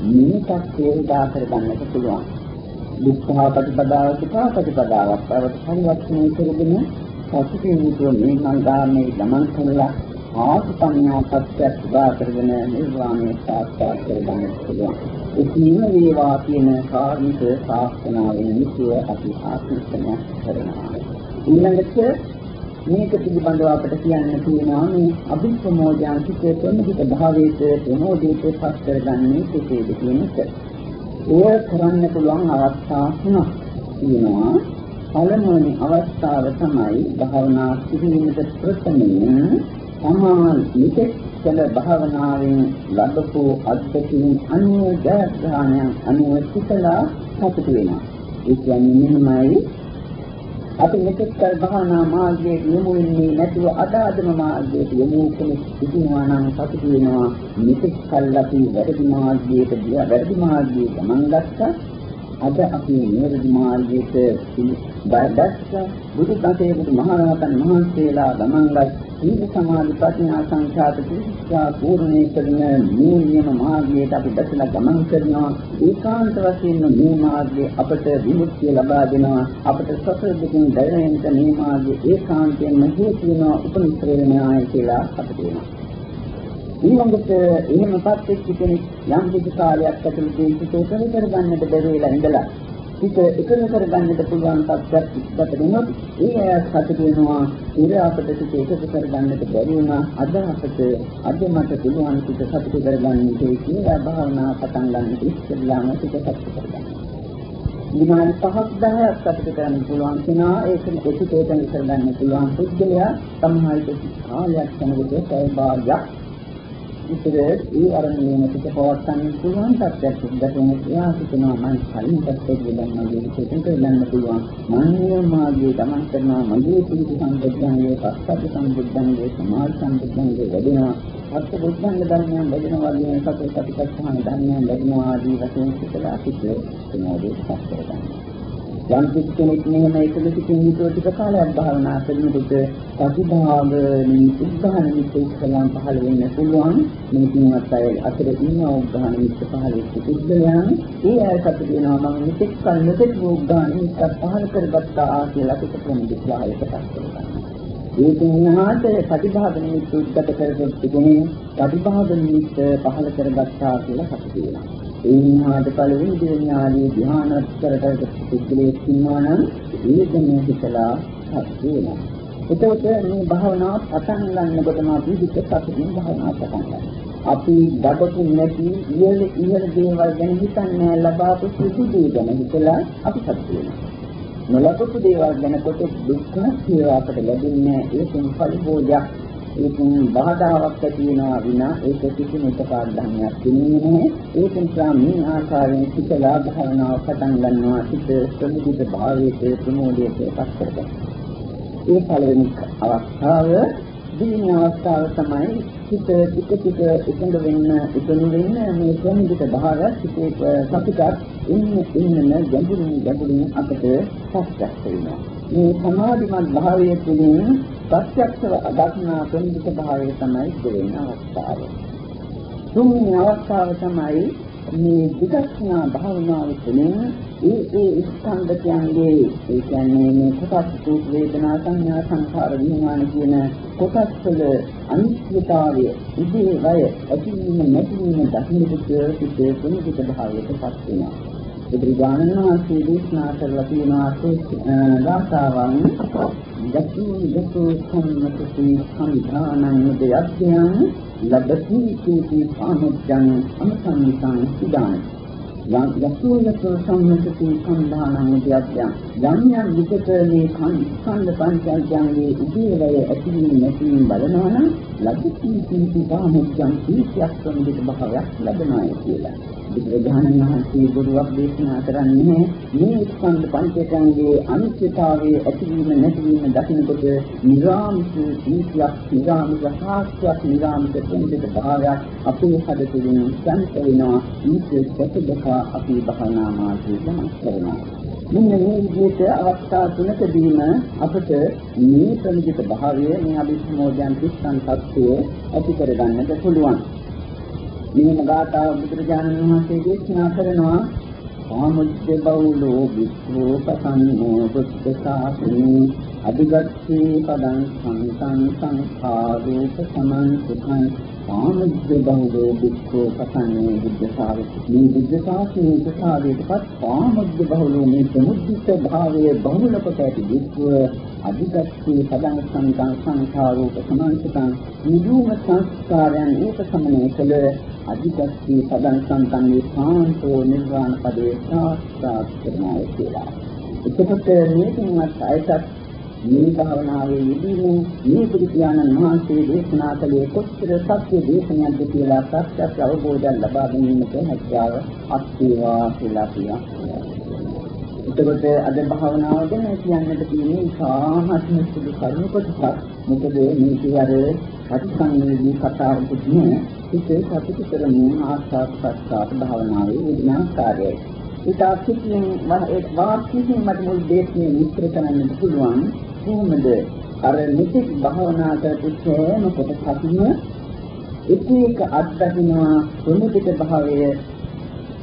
මේකත් තේරුදා කරගන්නට පුළුවන්. දුක්ඛ ප්‍රතිපදාව සුඛ ප්‍රතිපදාවක් පවත් පරිවර්තනය කරගෙන සතුටින් යුතුව මේ සංගාමයේ ගමන් කරලා ආසපඤ්ඤා සත්‍යයක් උදා කරගෙන නිර්වාණය සාක්ෂාත් කරගන්න පුළුවන්. එකිනෙම වේවා කියන කාර්මික ශාස්ත්‍රනාවෙන් නිසුව අපි ආශිර්වාද කරනවා. ඊළඟට මේක පිළිබඳව අපිට කියන්න තියෙනවා මේ අභිප්‍රමෝදයන් සිිතේ ප්‍රමුඛ භාවයේ ප්‍රමෝදයට පස් කරගන්නේ කෙසේද කියන එක. එය කරන්න පුළුවන් අවස්ථා තුනක් තියෙනවා. පළමුවන අවස්ථාව තමයි භාවනා කිරීමට ප්‍රථමයෙන් තමා මෙතෙක් කළ භාවනාවෙන් ලැබපු අත්දැකීම් අනුව ජයග්‍රහණයන් අනුව සිතලා සතුට වෙනවා. ඒ කියන්නේ මෙහෙමයි අපි මෙතෙක් කළ භාවනා මාර්ගයේ යොමු වෙන්නේ නැතුව අදාදම මාර්ගයට යොමු කෙනෙක් සිටිනවා නම් සතුට වෙනවා. මෙතෙක් කල් අපි වැරදි මාර්ගයට ගියා වැරදි මාර්ගයේ ගමන් ගත්තා. අද අපි නිවැරදි මාර්ගයට බයදස්ස බුදු දහමේ මහරහතන් වහන්සේලා ගමන්ගත් සීල සමාධි ප්‍රඥා සංඛ්‍යාත ත්‍රිශික්ෂා පූර්ණේ කරන මේ නියම මාර්ගයට අපි දැසලා ගමන් කරනවා. ඒකාන්ත වශයෙන් මේ මාර්ගයේ අපට විමුක්තිය ලබා දෙනවා. අපට සසර දුකින් දැවෙන්නට මේ මාර්ගයේ ඒකාන්තයෙන්ම හේතු වෙනවා උපනිශ්‍රේණාය කියලා අපට වෙනවා ඊළඟට එහෙමපත් එක්ක කෙනෙක් යම් කිසි කාලයක් ඇතුළත ඒක එකතු කරගන්නට බැරි වෙලා ඉඳලා හිත එකතු කරගන්නට පුළුවන් තත්ත්වයක් ඉස්සරට දෙනොත් ඒ අය සතුට වෙනවා. ඉර අපිට හිත එකතු කරගන්නට බැරි වුණා. අද අපිට අද මට පුළුවන් හිත සතුට කරගන්න කියලා භාවනා පටන් ගන්න ඉස්සෙල්ලාම හිත සතුට කරගන්න. විනාඩි 5ක් 10ක් සතුට කරන්න පුළුවන් කෙනා ඒක එකතු කරගන්න පුළුවන් පුද්ගලයා සමහර කාලයක් යනකොට ඒ භාගයක් ඉතින් ඒ අරමුණේ පිට පවත්න්න පුළුවන් තත්ත්වයක් සිද්ධ වෙන එයා හිතනවා මම කලින් තත්ත්වෙට ගමන් මගේ පිටට යන්න පුළුවන්. මන්නේ මාගේ ගමන් කරනවා මගේ පිළිසි සම්බුද්ධංගේ පස්සද්ධ සම්බුද්ධංගේ සමාධි සම්බුද්ධංගේ වැඩෙනවා. අත් බුද්ධංග ධර්මයන් වැඩෙනවා වගේ සතර සතිපට්ඨාන ධර්මයන් වැඩෙනවා ආදී වශයෙන් සිතලා සිට ප්‍රමෝදේ පස් කරගන්නවා. යම් කෙනෙක් මෙහෙම එකල සිටින් හිතුව ටික කාලයක් භාවනා කරනකොට ප්‍රතිභාව නිසුද්ධාන නිත්‍ය ඉස්සලම් පහළ වෙන්න පුළුවන්. මේ කිනවත් අය අතර ඉන්න උද්ධාන නිත්‍ය පහළ වෙච්ච පුද්ගලයන් ඒ අය සතු වෙනවා මම මෙතෙක් කල මෙතෙක් උද්ධාන නිත්‍ය පහළ කරගත්තා කියලා පිට ප්‍රමුඛාලයකට කරගන්නවා. ඒ තුනහාට ප්‍රතිභාව නිමිත්ත උද්ගත කරගත් තිබුණේ ප්‍රතිභාව නිමිත්ත පහළ කරගත්තා කියලා සතු වෙනවා ඒ විනාඩ පළවෙනි දෙවෙනි ආදී ධ්‍යානස්තරකට පුද්ගලයෙක් ඉන්නවා නම් ඒකම හිතලා හත් වෙනවා. එතකොට මේ භාවනාව පටන් ගන්නකොටම අපි විකසකින් භාවනාව පටන් ගන්නවා. අපි දඩපු නැති ඉහළ ඉහළ දේවල් ගැන හිතන්නේ ලබාපු සුදු දේ ගැන හිතලා අපි සතුටු වෙනවා. නොලබපු දේවල් ගැන කොට දුක්ඛ සේවා අපට ලැබෙන්නේ ඒකෙන් පරිභෝජයක් ඒකෙන් බාධාවක් ඇති වෙනවා විනා ඒක කිසිම උපකාර ධර්මයක් දෙන්නේ නැහැ. ඒක නිසා මේ ආකාරයෙන් සිතලා භාවනාව පටන් ගන්නවා සිත ප්‍රමුදිත භාවයේ ප්‍රමෝදයට පත් කරගන්න. ඒ පළවෙනි අවස්ථාව දින අවස්ථාව තමයි සිත ටික ටික එකඟ වෙන්න එකඟ වෙන්න මේ ප්‍රමුදිත භාවය සිතේ සතුටක් ඉන්න ඉන්නම ගැඹුරින් ගැඹුරින් අපට පස්සක් වෙනවා. මේ සමාධිමත් භාවයේ තුලින් ප්‍රත්‍යක්ෂව අදක්නා ප්‍රමුඛ භාවය තමයි දෙවෙනි අවස්ථාව. තුන්වෙනි අවස්ථාව තමයි මේ විදර්ශනා භාවනාව තුළින් ඒ ඒ ස්කන්ධයන්ගේ ඒ කියන්නේ මේ කොටස් දුක් වේදනා සංඥා සංඛාර විඥාන කියන කොටස් වල අනිත්‍යතාවය ඉදී වය ඇතිවීම නැතිවීම දකින්නට සිටේ පුනිත භාවයටපත් වෙනවා. බුදුරජාණන් වහන්සේ දේශනා කරලා තියෙනවා දාසාවන් යතු යතු සම්මතති සම්ධානං දෙයත්‍යං ලබති කීති පාමුච්ඡං අමසංසං සිදාන. යම් යතු යතු සම්මතති සම්ධානං දෙයත්‍යං යම් යම් විචක මේ ස්කන්ධ පංචයන්ගේ උදේවය ඇතිවීම නැතිවීම බලනවනම් ලබති කීති පාමුච්ඡං කීතියක් සම්දිත භාවයක් ලැබෙනවා කියලා. බුදුරජාණන් වහන්සේ ගුරුවක් දේශනා කරන්නේ මේ ස්කන්ධ පංචකයන්ගේ අනිත්‍යතාවයේ ඇතිවීම නැතිවීම දකිනකොට නිරාමිත දීපයක් නිරාමිත සාක්ෂියක් නිරාමිත පොන්දක භාවයක් අපේ හද තුළින් සංත වෙනවා ඊට සැකදක අපි භවනා මාර්ගයෙන් කරනවා මෙන්න මේ විදිහට අවස්ථා තුනකදීම අපට මේ ප්‍රමිත භාවය මේ අභිසමෝධයන් තිස්සන් තත්ත්වය ඇති කරගන්නට පුළුවන්. මෙහෙම ගාථා බුදුරජාණන් වහන්සේ දේශනා කරනවා. සාමුච්ච බෞලෝ විස්සෝ පසන්නෝ බුද්ධ ශාසනේ අධිගච්ඡේ පදං සංසං සංඛාරූප සමන් සුඛං සාමුච්ච බෞලෝ විස්සෝ පසන්නේ බුද්ධ ශාසනේ මේ බුද්ධ ශාසනයේ ප්‍රසාදයටපත් සාමුච්ච බෞලෝ මේ සමුද්ධිත භාවයේ බහුල කොට ඇති විස්සව අධිගච්ඡේ පදං සංසං සංඛාරූප සමන් සුඛං නිදුම සංස්කාරයන් ඒක සමනය කළ අධිගස්සී පදං සම්පන්නේ සාන්තෝ නිර්වාණ පදේ සාක්ෂාත් කරනවා කියලා. එතකොට මේකෙන්වත් අයසත් මේ භාවනාවේ යෙදීම මේ බුදු පියාණන් වහන්සේ දේශනා කළේ කොච්චර සත්‍ය දේශනයක්ද කියලා සත්‍යත් අවබෝධයක් ලබා ගැනීමට හැකියාව අත්වේවා කියලා කියනවා. එතකොට අද භාවනාව ගැන කියන්නට තියෙන සාහස්ම සුදු කරුණු කොටසක්. මොකද මේ කියare පටිසංවේදී කතාවකුත් නෑ. ඒක සතුට කරමින් ආස්වාද ප්‍රස්තාව භාවනාවේ විඥාකාරයයි. ඊට අසිතින් වාක්‍යයෙන් මට මුල් දේශනේ විස්තර කරන්නට පුළුවන්. කොහොමද අර නිතික් භාවනා කරපු සෑම කොටසක්ම එක එක අත්දකින්නවා ප්‍රමුඛිත භාවයේ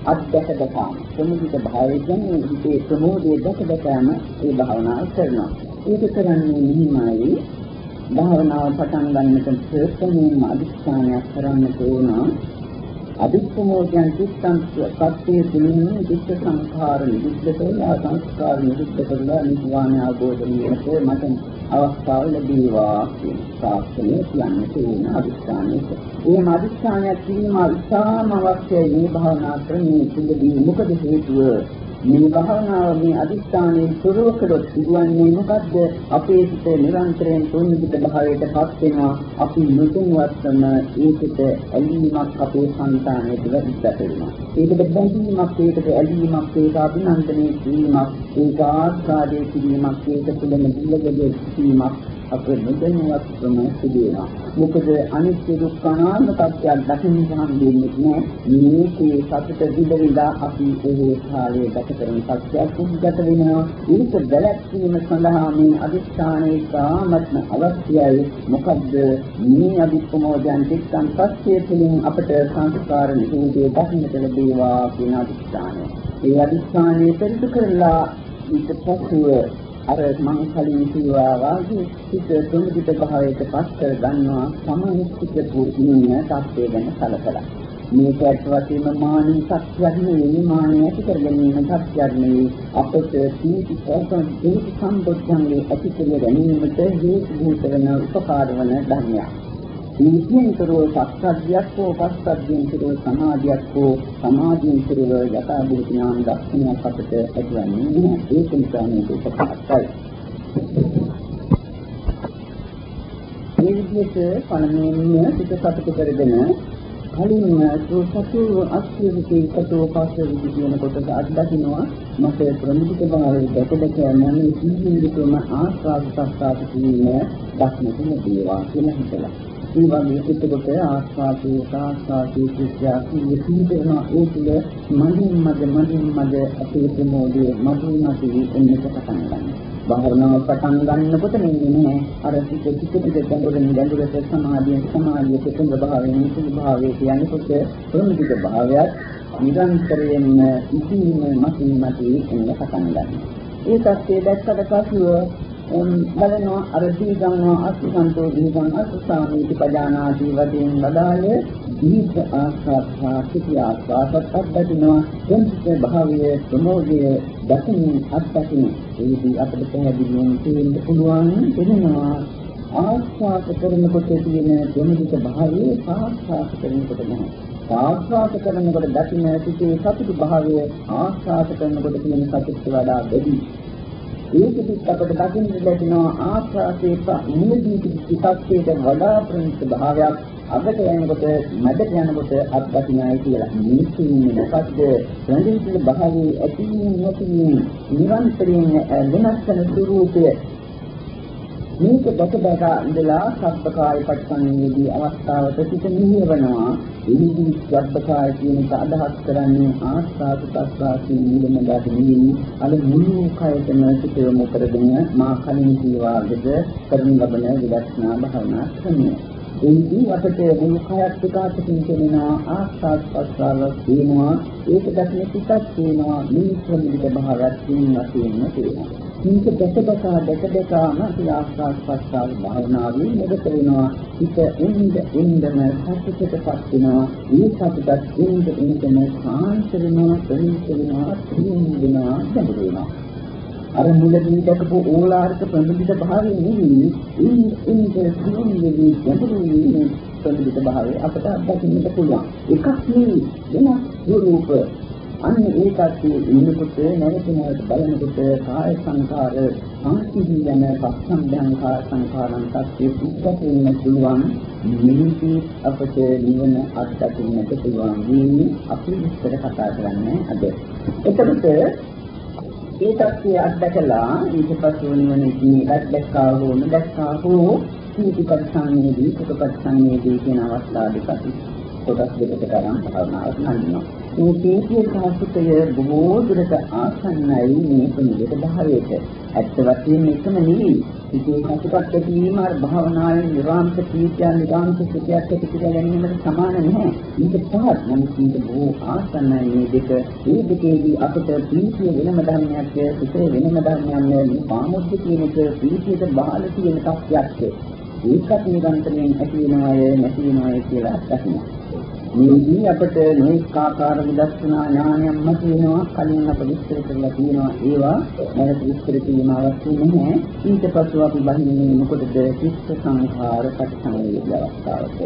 අත්දැක දකාම ප්‍රමුඛිත භාවය කියන්නේ හිතේ ප්‍රමෝදයේ දැක දකාම ඒ භාවනාව කරනවා. ඒක කරන්නේ නිහිමයි භාවනාව පටන් ගන්නට ප්‍රථමයෙන්ම අදිස්ථානයක් කරන්න ඕන. අදිස්ථමෝයන් චිත්තං සත්‍යයේ තුලින් චිත්ත සංඛාර නිරුද්ධ කරලා සංස්කාර නිරුද්ධ කරලා නිවාන අවබෝධ වෙනකොට මට අවස්ථාව ලැබීවා කියන ශාස්ත්‍රය කියන්නේ තියෙන අදිස්ථානයක. මේ අදිස්ථානයක් කිරීම ඉතාම අවශ්‍යයි මේ භාවනා ක්‍රමයේ තුලදී මොකද හේතුව මේ භාවනාව මේ අදිස්ථානයේ සුරුව කළොත් සිදුවන්නේ මොකද්ද? අපේ සිත නිරන්තරයෙන් තුන්විත භාවයට පත් වෙනවා. අපි මුතුන්වත්ම ඒකට ඇලීමක් අපේ సంతානයේ තුල ඉස්සත වෙනවා. ඒකට බැඳීමක්, ඒකට ඇලීමක්, ඒක අභිනන්දනයේ කිරීමක්, ඒක ආස්වාදයේ කිරීමක්, ඒක තුළම දිලගදේ කිරීමක් අපේ මුදෙන්වත් ප්‍රම සිදු වෙනවා. මොකද අනිත්‍ය දුක්ඛ අනාත්ම තත්ත්වයක් දකින්න හම්බෙන්නේ නැහැ. මේකේ සතුට දිදවිලා අපි ඒ කාලයේ ගත කරන සත්‍යයක් උද්ගත වෙනවා. ඒක දැලැක්වීම සඳහා මේ අදිස්ථානයේ කාමත්ම අවශ්‍යයි. මොකද්ද මේ අදිස්කමෝදයන් තිස්සන් පස්සේ තුලින් අපට සංස්කාර නිරෝධය දකින්නට ලැබේවා කියන අදිස්ථානය. ඒ අදිස්ථානයේ පරිදු කරලා ඊට පස්ව අර මම කලින් කිව්වා වාගේ සිත තුන්දිත භාවයට පස් කර ගන්නවා සමනිස්සිත පුරුණ තත්ත්වය ගැන කලකලා. මේක ඇත්ත වශයෙන්ම මානසික සත්‍යයක් නෙවෙයි මානය ඇති කර ගැනීම සත්‍යයක් නෙවෙයි අපට සීති සෝතන් දෙවි සම්බොධ්‍යංගේ ඇති කර ගැනීමට හේතු භූත වෙන උපකාර වන ධර්මයක්. නිසියෙන් කරෝ සත්‍යයක් හෝ පස්සද්ධියෙන් කරෝ සමාධියක් හෝ සමාධියෙන් කරෝ යථා භූත ඥාන දර්ශනයක් අපට ඇතිවන්නේ ඒක නිසා මේක උපකාරයි. මේ විදිහට පළමුවෙන්ම සිත සතුට කරගෙන කලින් සතු අස්තිවිකේ සතෝ පාසවිදි කියන කොටස අත්දකින්නවා. මට ප්‍රමුඛ භාවයේ දැකදක යන සීලීකම ආස්වාද සත්‍යාප කිරීම දක්නට ලැබේවා කියලා හිතලා. ඒ වගේ එතකොට ආස්වාදයේ සාස්වාදයේ ක්‍රියාවේ සීදෙන ඒ තුළ මනින් මද මනින් මද අපේ ප්‍රමෝදයේ මදින් මදින් එන්නට පටන් ගන්නවා. භාවනාව පටන් ගන්නකොට මෙන්නේ නැහැ. අර ටික ටික ටික ගැඹුරින් ගැඹුරට සමාධිය සමාධිය එකඟ භාවයෙන් නිසි භාවයේ කියන්නේ කොට ප්‍රමුඛ භාවයත් නිරන්තරයෙන්ම ඉදීම මතින් මතී එන්න පටන් ගන්නවා. ඒ තත්ත්වයේ දැක්කට පසුව බලනවා අර දීගම්නවා අසුසන්තෝ දීගම් අසුසාමීති පජානාති වදෙන් වදාළ දීප ආස්වාදා සිටි ආස්වාදත් අත්දකින්නවා එන්ට භාවයේ ප්‍රමෝදය දකින් අත්දකින්න ඒදී අපිට පැහැදිලිවම තේරෙන්න පුළුවන් වෙනවා. ආස්වාද කරනකොට තියෙන දෙමිත භාවයේ ආස්වාද කරනකොට නැහැ. ආස්වාද කරනකොට දකින්න සිටේ සතුට භාවය ආස්වාද කරනකොට තියෙන සතුට වඩා වැඩි. ඒකෙත් අපිට දකින්න ලැබෙනවා ආස්වාදයේ මුලදී පිටස්කේට වඩා ප්‍රණීත භාවයක් අගට යනකොට මැදට යනකොට අත්දකින්නයි කියලා. මිනිස්සු ඉන්නේ මොකද්ද? ප්‍රණීත භාවයේ ඇතිවීම නැතිවීම නිරන්තරයෙන් වෙනස් වෙන ස්වરૂපය මේක දැක දැක ඉඳලා සබ්බකාය පරිසංවේදී අවස්ථාවට සිට නිහවනවා. එහිදී සබ්බකාය කියන එක අදහස් කරන්නේ ආස්වාද ප්‍රස්වාසී නිලම දාගෙන අර මුළු කයතම සිට යොමු කරගෙන මා කලින් කීවාගේද කරන ලබන විදර්ශනා භාවනා ක්‍රමය. එහිදී අපට මුළු කයත් පිටාටකින් කෙනෙනා ආස්වාද ප්‍රස්වාස වෙනවා. ඒක දැක්මේ පිටත් වෙනවා. මිනිස්සු විදිහට භාවයක් තියෙනවා තියෙනවා. මේක දැකදක දැකදකම ආස්වාද ප්‍රස්වාස භාවනාවේ නිරත වෙනවා හිත එන්න එන්නම සතුටටපත් වෙනවා. මේ සතුටත් එන්න එන්නම සාන්ත වෙනවා ප්‍රණීත වෙනවා ප්‍රියම් වෙනවා සම්පූර්ණ වෙනවා. අර මුලදී දැකපු ඕලාරික ප්‍රණීත භාවය නෙවෙයි. ඉන් ඉන්න ප්‍රියම් වෙවි ගැඹුරු ප්‍රණීත භාවය අපට අත්දකින්නට පුළුවන්. එකක් නෙවෙයි. වෙනස් රූප අන්න ඒකත් ඉන්නකොට නැවතුනට බලනකොට කාය සංකාර සංසිඳී යන පස්සම්භංකාර සංකාරයන් තත්ත්වයේ උද්ගත වෙන්න පුළුවන් මිනිසි අපට නිවන අත්දකින්නට පුළුවන් වීම අපි විස්තර කතා කරන්නේ අද. එතකොට ඒ තත්ත්වය අත්දකලා ඊට පස්සේ නිවනදී අත්දැක්කා හෝ නොදැක්කා හෝ සීතිපත්සන්නේදී සුඛපත්සන්නේදී කියන අවස්ථා දෙකක් කොටස් දෙකකට ගන්න භාවනාවක් නන්දිනවා. මේ තීතිය සාහිත්‍යය බොහෝ දුරට ආසන්නයි මේ ප්‍රණීත භාවයට. ඇත්ත වශයෙන්ම එකම නෙවෙයි. ඉතින් සතුටක් ඇතිවීම අර භාවනාවේ නිරාන්ත තීතිය නිරාන්ත සුඛයක් ඇති කර ගැනීමට සමාන නැහැ. මේක පහත් නමුත් මේක බොහෝ ආසන්නයි මේ දෙක. මේ දෙකේදී අපිට ප්‍රීතිය වෙනම ධර්මයක්, සුඛය වෙනම ධර්මයක් නෙවෙයි. පාමුද්ද කියන එක ප්‍රීතියට බහල තියෙන තත්ත්වයක්. ඒකත් නිරන්තරයෙන් ඇති වෙනවය නැති වෙනවය කියලා අත්දකිනවා. මේදී අපට නොඑක ආකාර විදර්ශනා ඥානයක් මත වෙනවා කලින් අප විස්තර කරලා තියෙනවා ඒවා. නැවත විස්තර කිරීම අවශ්‍ය නැහැ. ඊට පස්ව අපි බහින්නේ මොකටද? චිත්ත සංඛාර පටිසංවේදී අවස්ථාවට.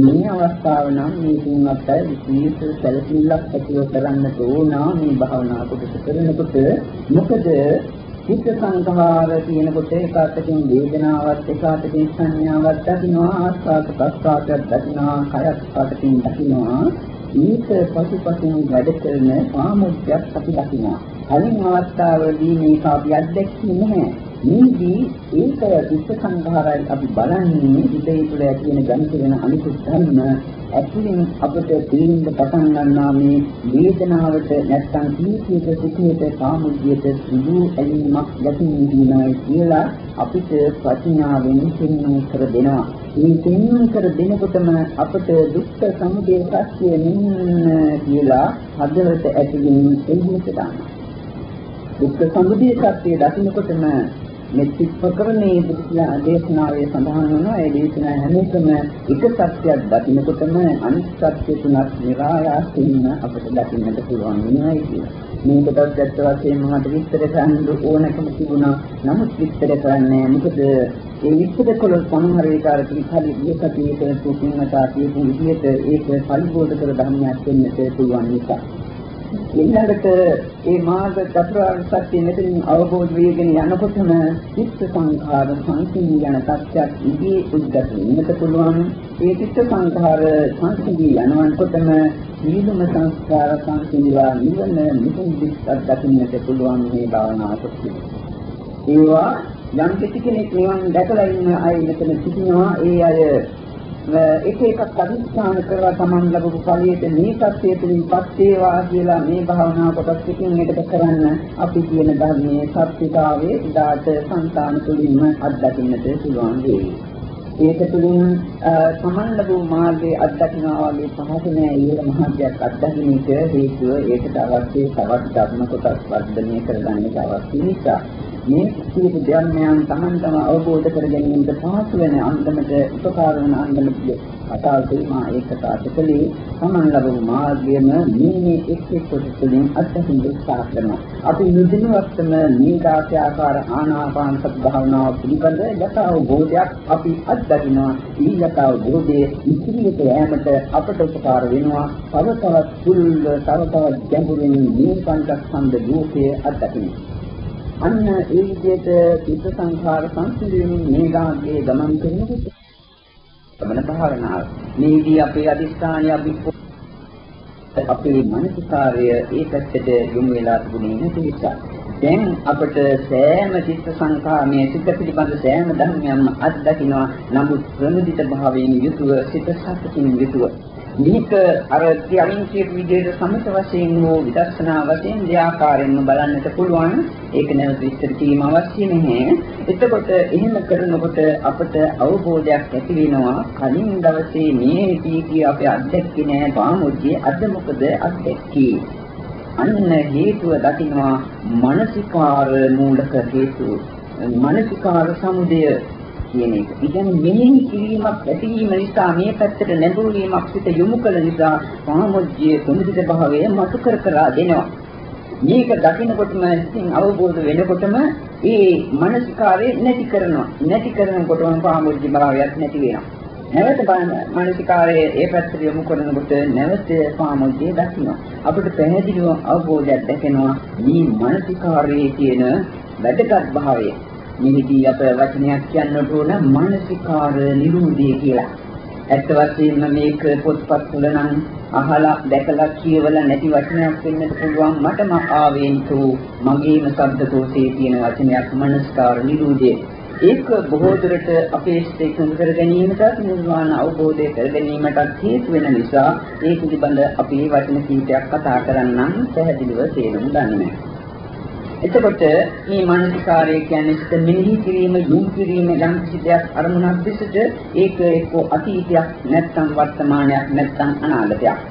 මේ අවස්ථාව නම් මේ තුන්වත් අය විශේෂ සැලකිල්ලක් ඇතිව කරන්නට ඕන. මේ භාවනා කොටස කරනකොට මොකද චිත්ත සංඛාර කියනකොට ඒකාතකින් වේදනාවක් ඒකාතකින් සංඥාවක් දකින්නවා ආස්වාද ප්‍රස්වාදයක් දකින්නවා කයත් පාතකින් දකින්නවා ඊට පසුපසින් වැඩ කරන සාමුද්‍යයක් අපි දකින්නවා කලින් අවස්ථාවේදී මේක අපි අත්දැකී නැහැ. මේදී ඒක චිත්ත සංඛාරයි අපි බලන්නේ ඉතේ තුළ ඇති වෙන ගණිත වෙන අනිකුත් ධර්ම ඇතුලින් අපිට තේින්න පටන් ගන්නා මේ වේදනාවට නැත්තම් කීකීක සුඛයට කාමුද්‍යයට සුදු ඇලීමක් ගැටීමයි කියලා අපිට ප්‍රඥාවෙන් සින්නු කර දෙනවා. මේ සින්නු කර දෙනකොටම අපිට දුක්ඛ සමුදය සත්‍ය නින්න කියලා හදවත ඇතුලින් එළියට දානවා. දුක්ඛ සමුදය සත්‍ය දකින්නකොටම මේ චිත්තකරණේ බුදුලා දේශනාවේ සඳහන් වෙනවා ඒ දේශනා හැම එකම එක සත්‍යයක් දකින්නකොටම අනිත් සත්‍ය තුනක් નિરાයාසින්ම අපිට දකින්නට පුළුවන් වෙනවා කියලා. මේකටත් ඇත්ත වශයෙන්ම මට විස්තර කරන්න ඕනකම තිබුණා. නමුත් විස්තර කරන්නේ මොකද ඒ විස්තර කළ සමහර විකාරකින් කලින් ඒකතියේ තුකින්මතා කියපු විදිහට ඒක පරිබෝධ කර ධර්මයක් වෙන්නට පුළුවන් නිසා. ඊළඟට මේ මාර්ග චතුරාර්ය සත්‍ය මෙතනින් අවබෝධ වෙගෙන යනකොටම චිත්ත සංඛාර සංසිඳී යන තත්ත්වයක් ඉදී උද්ගත වෙන්නට පුළුවන්. ඒ චිත්ත සංඛාර සංසිඳී යනකොටම නිදුම සංස්කාර සංසිඳිලා නිවන නිකුත් දිස්සක් දකින්නට පුළුවන් මේ භාවනාවට. ඒවා යම් කෙනෙක් නිවන් දැකලා ඉන්න අය මෙතන සිටිනවා ඒ අය එක එකක් අදිස්ථාන කරලා Taman ලැබපු ඵලයට මේ සත්‍යය තුලින්පත් වේවා කියලා මේ භාවනා කොටස් එකෙන් එකට කරන්න අපි කියන ධර්මයේ සත්‍යතාවයේ දාත సంతාන තුලින්ම අත්දකින්නට පුළුවන් වෙයි. ඒක තුලින් Taman ලැබූ මාර්ගයේ අත්දකින්නවා වගේ පහසු නෑ ඊළ මහත්යක් අත්දකින්න එක හේතුව ඒකට අවශ්‍ය තවත් ධර්ම කොටස් වර්ධනය කරගන්න අවශ්‍ය නිසා. මේ සියලු ධර්මයන් තමන්ටම අවබෝධ කර ගැනීමට පහසු වෙන අන්දමට උපකාර වන අන්දමට කතාව තේමා ඒකතාවට කලේ තමන් ලැබු මාර්ගයම මේ මේ එක් එක් කොටස් වලින් අත්දකින්න උත්සාහ කරනවා. අපි නිදිනවත්ම නීදාස ආකාර ආනාපාන සති භාවනාව පිළිබඳ යථා අවබෝධයක් අපි අත්දකිනවා. මේ යථා අවබෝධයේ ඉතිරියට යෑමට අපට උපකාර වෙනවා. තව තවත් සුල්ල තව තවත් ගැඹුරින් මේ පංචස්කන්ධ ලෝකයේ අත්දකින්න. අන්න ඒ විදිහට චිත්ත සංඛාර සංසිඳීමේ මේගාගේ ගමන් කරනකොට ගමන භාවනාව. මේදී අපේ අදිස්ථානය අපි අපේ මානසිකාර්ය ඒ පැත්තට යොමු වෙලා තිබුණේ නැති නිසා දැන් අපට සෑම චිත්ත සංඛාමයේ සිත පිළිබඳ සෑම ධර්මයක්ම අත්දකින්නවා නමුත් ප්‍රමුදිත භාවයෙන් යුතුව සිත සතුටින් යුතුව මේක අර කියමින් කියපු විදිහට සමත වශයෙන් හෝ විදර්ශනා වශයෙන් දෙආකාරයෙන්ම බලන්නට පුළුවන්. ඒක නැවත විස්තර කිරීම අවශ්‍ය නැහැ. එතකොට එහෙම කරනකොට අපට අවබෝධයක් ඇති වෙනවා. කලින් දවසේ මේ පීතිය අපි අත්දැක්කේ නෑ පාමුජ්ජේ අද මොකද අත්දැක්කේ? අන්න හේතුව දකින්නවා මානසිකාර මූලක හේතු. මානසිකාර සමුදය කියන එක. ඉතින් මෙනෙහි කිරීමක් ඇතිවීම නිසා මේ පැත්තට නැඹුරු වීමක් සිට යොමු කළ නිසා සාමොජ්ජයේ සමුදිත භාවය මතු කර කර දෙනවා. මේක දකිනකොටම ඉතින් අවබෝධ වෙනකොටම ඒ මානසිකාරේ නැති කරනවා. නැති කරනකොටම සාමොජ්ජ භාවයක් නැති වෙනවා. නැවත මානසිකාරයේ ඒ පැත්තට යොමු කරනකොට නැවත සාමොජ්ජය දකිනවා. අපිට පැහැදිලිව අවබෝධයක් දැකෙනවා මේ මානසිකාරයේ තියෙන වැදගත් භාවය. මෙහිදී අප වචනයක් කියන්නට ඕන මානසිකාර නිරූධය කියලා. ඇත්ත වශයෙන්ම මේක පොත්පත් වල නම් අහලා දැකලා කියවලා නැති වචනයක් වෙන්නත් පුළුවන් මටම ආවෙන්තු මගේම ශබ්දකෝෂයේ තියෙන වචනයක් මානසිකාර නිරූධය. ඒක බොහෝ දුරට අපේ ස්ථේකම් කර ගැනීමට නිර්වාණ අවබෝධය කර ගැනීමට හේතු වෙන නිසා ඒ පිළිබඳ අපි වචන කීපයක් කතා කරන්නම් පැහැදිලිව තේරුම් ගන්න. එතකොට මේ මානසිකාරය කියන්නේ සිත මෙනෙහි කිරීම, යොමු කිරීම යම් කිසි දෙයක් අරමුණක් දෙසට ඒක එක්ක අතීතයක් නැත්නම් වර්තමානයක් නැත්නම් අනාගතයක්.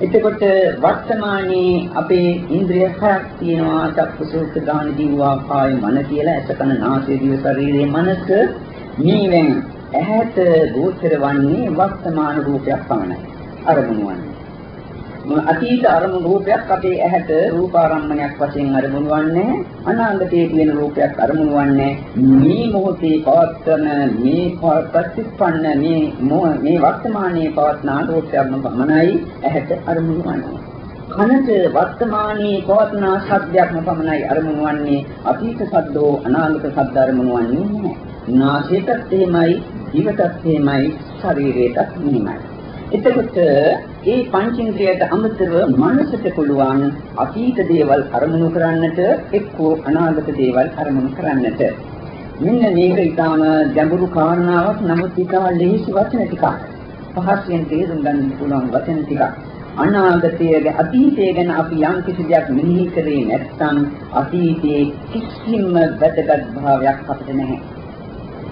එතකොට වර්තමානයේ අපේ ඉන්ද්‍රිය හයක් තියෙනවා චක්කසෝත දාන දිවවා කාය මන කියලා අසකන නාසය දිව ශරීරයේ මනස මේවෙන් ඇහැට ගෝචර වන්නේ වර්තමාන රූපයක් පමණයි. අරමුණු වන්නේ. අතීත අරමුණු රූපයක් අපේ ඇහැට රූපාරම්මණයක් වශයෙන් අරමුණු වන්නේ අනාගතයේ තියෙන රූපයක් අරමුණු වන්නේ මේ මොහොතේ පවත්වන මේ ප්‍රතිස්පන්න මේ මේ වර්තමානයේ පවත්නා රූපයක්ම පමණයි ඇහැට අරමුණු වන්නේ. කනට වර්තමානයේ පවත්න ශබ්දයක්ම පමණයි අරමුණු වන්නේ. අතීත ශබ්දෝ අනාගත ශබ්ද අරමුණු වන්නේ නැහැ. නාසයටත් එහෙමයි දිවටත් එහෙමයි ශරීරයටත් එහෙමයි. එතකොට ඒ පංචේන්ද්‍රයට අමතරව මනසට පුළුවන් අතීත දේවල් අරමුණු කරන්නට එක්කෝ අනාගත දේවල් අරමුණු කරන්නට. මෙන්න මේක ඊටාම ගැඹුරු කාරණාවක් නමුත් ඊටම ලේසි වචන ටිකක්. පහසෙන් තේරුම් ගන්න පුළුවන් වචන ටිකක්. අනාගතයේ අතීතය ගැන අපි යම් කිසි දෙයක් මෙනෙහි කරේ නැත්නම් අතීතයේ කිසිම වැදගත් භාවයක් අපිට නැහැ.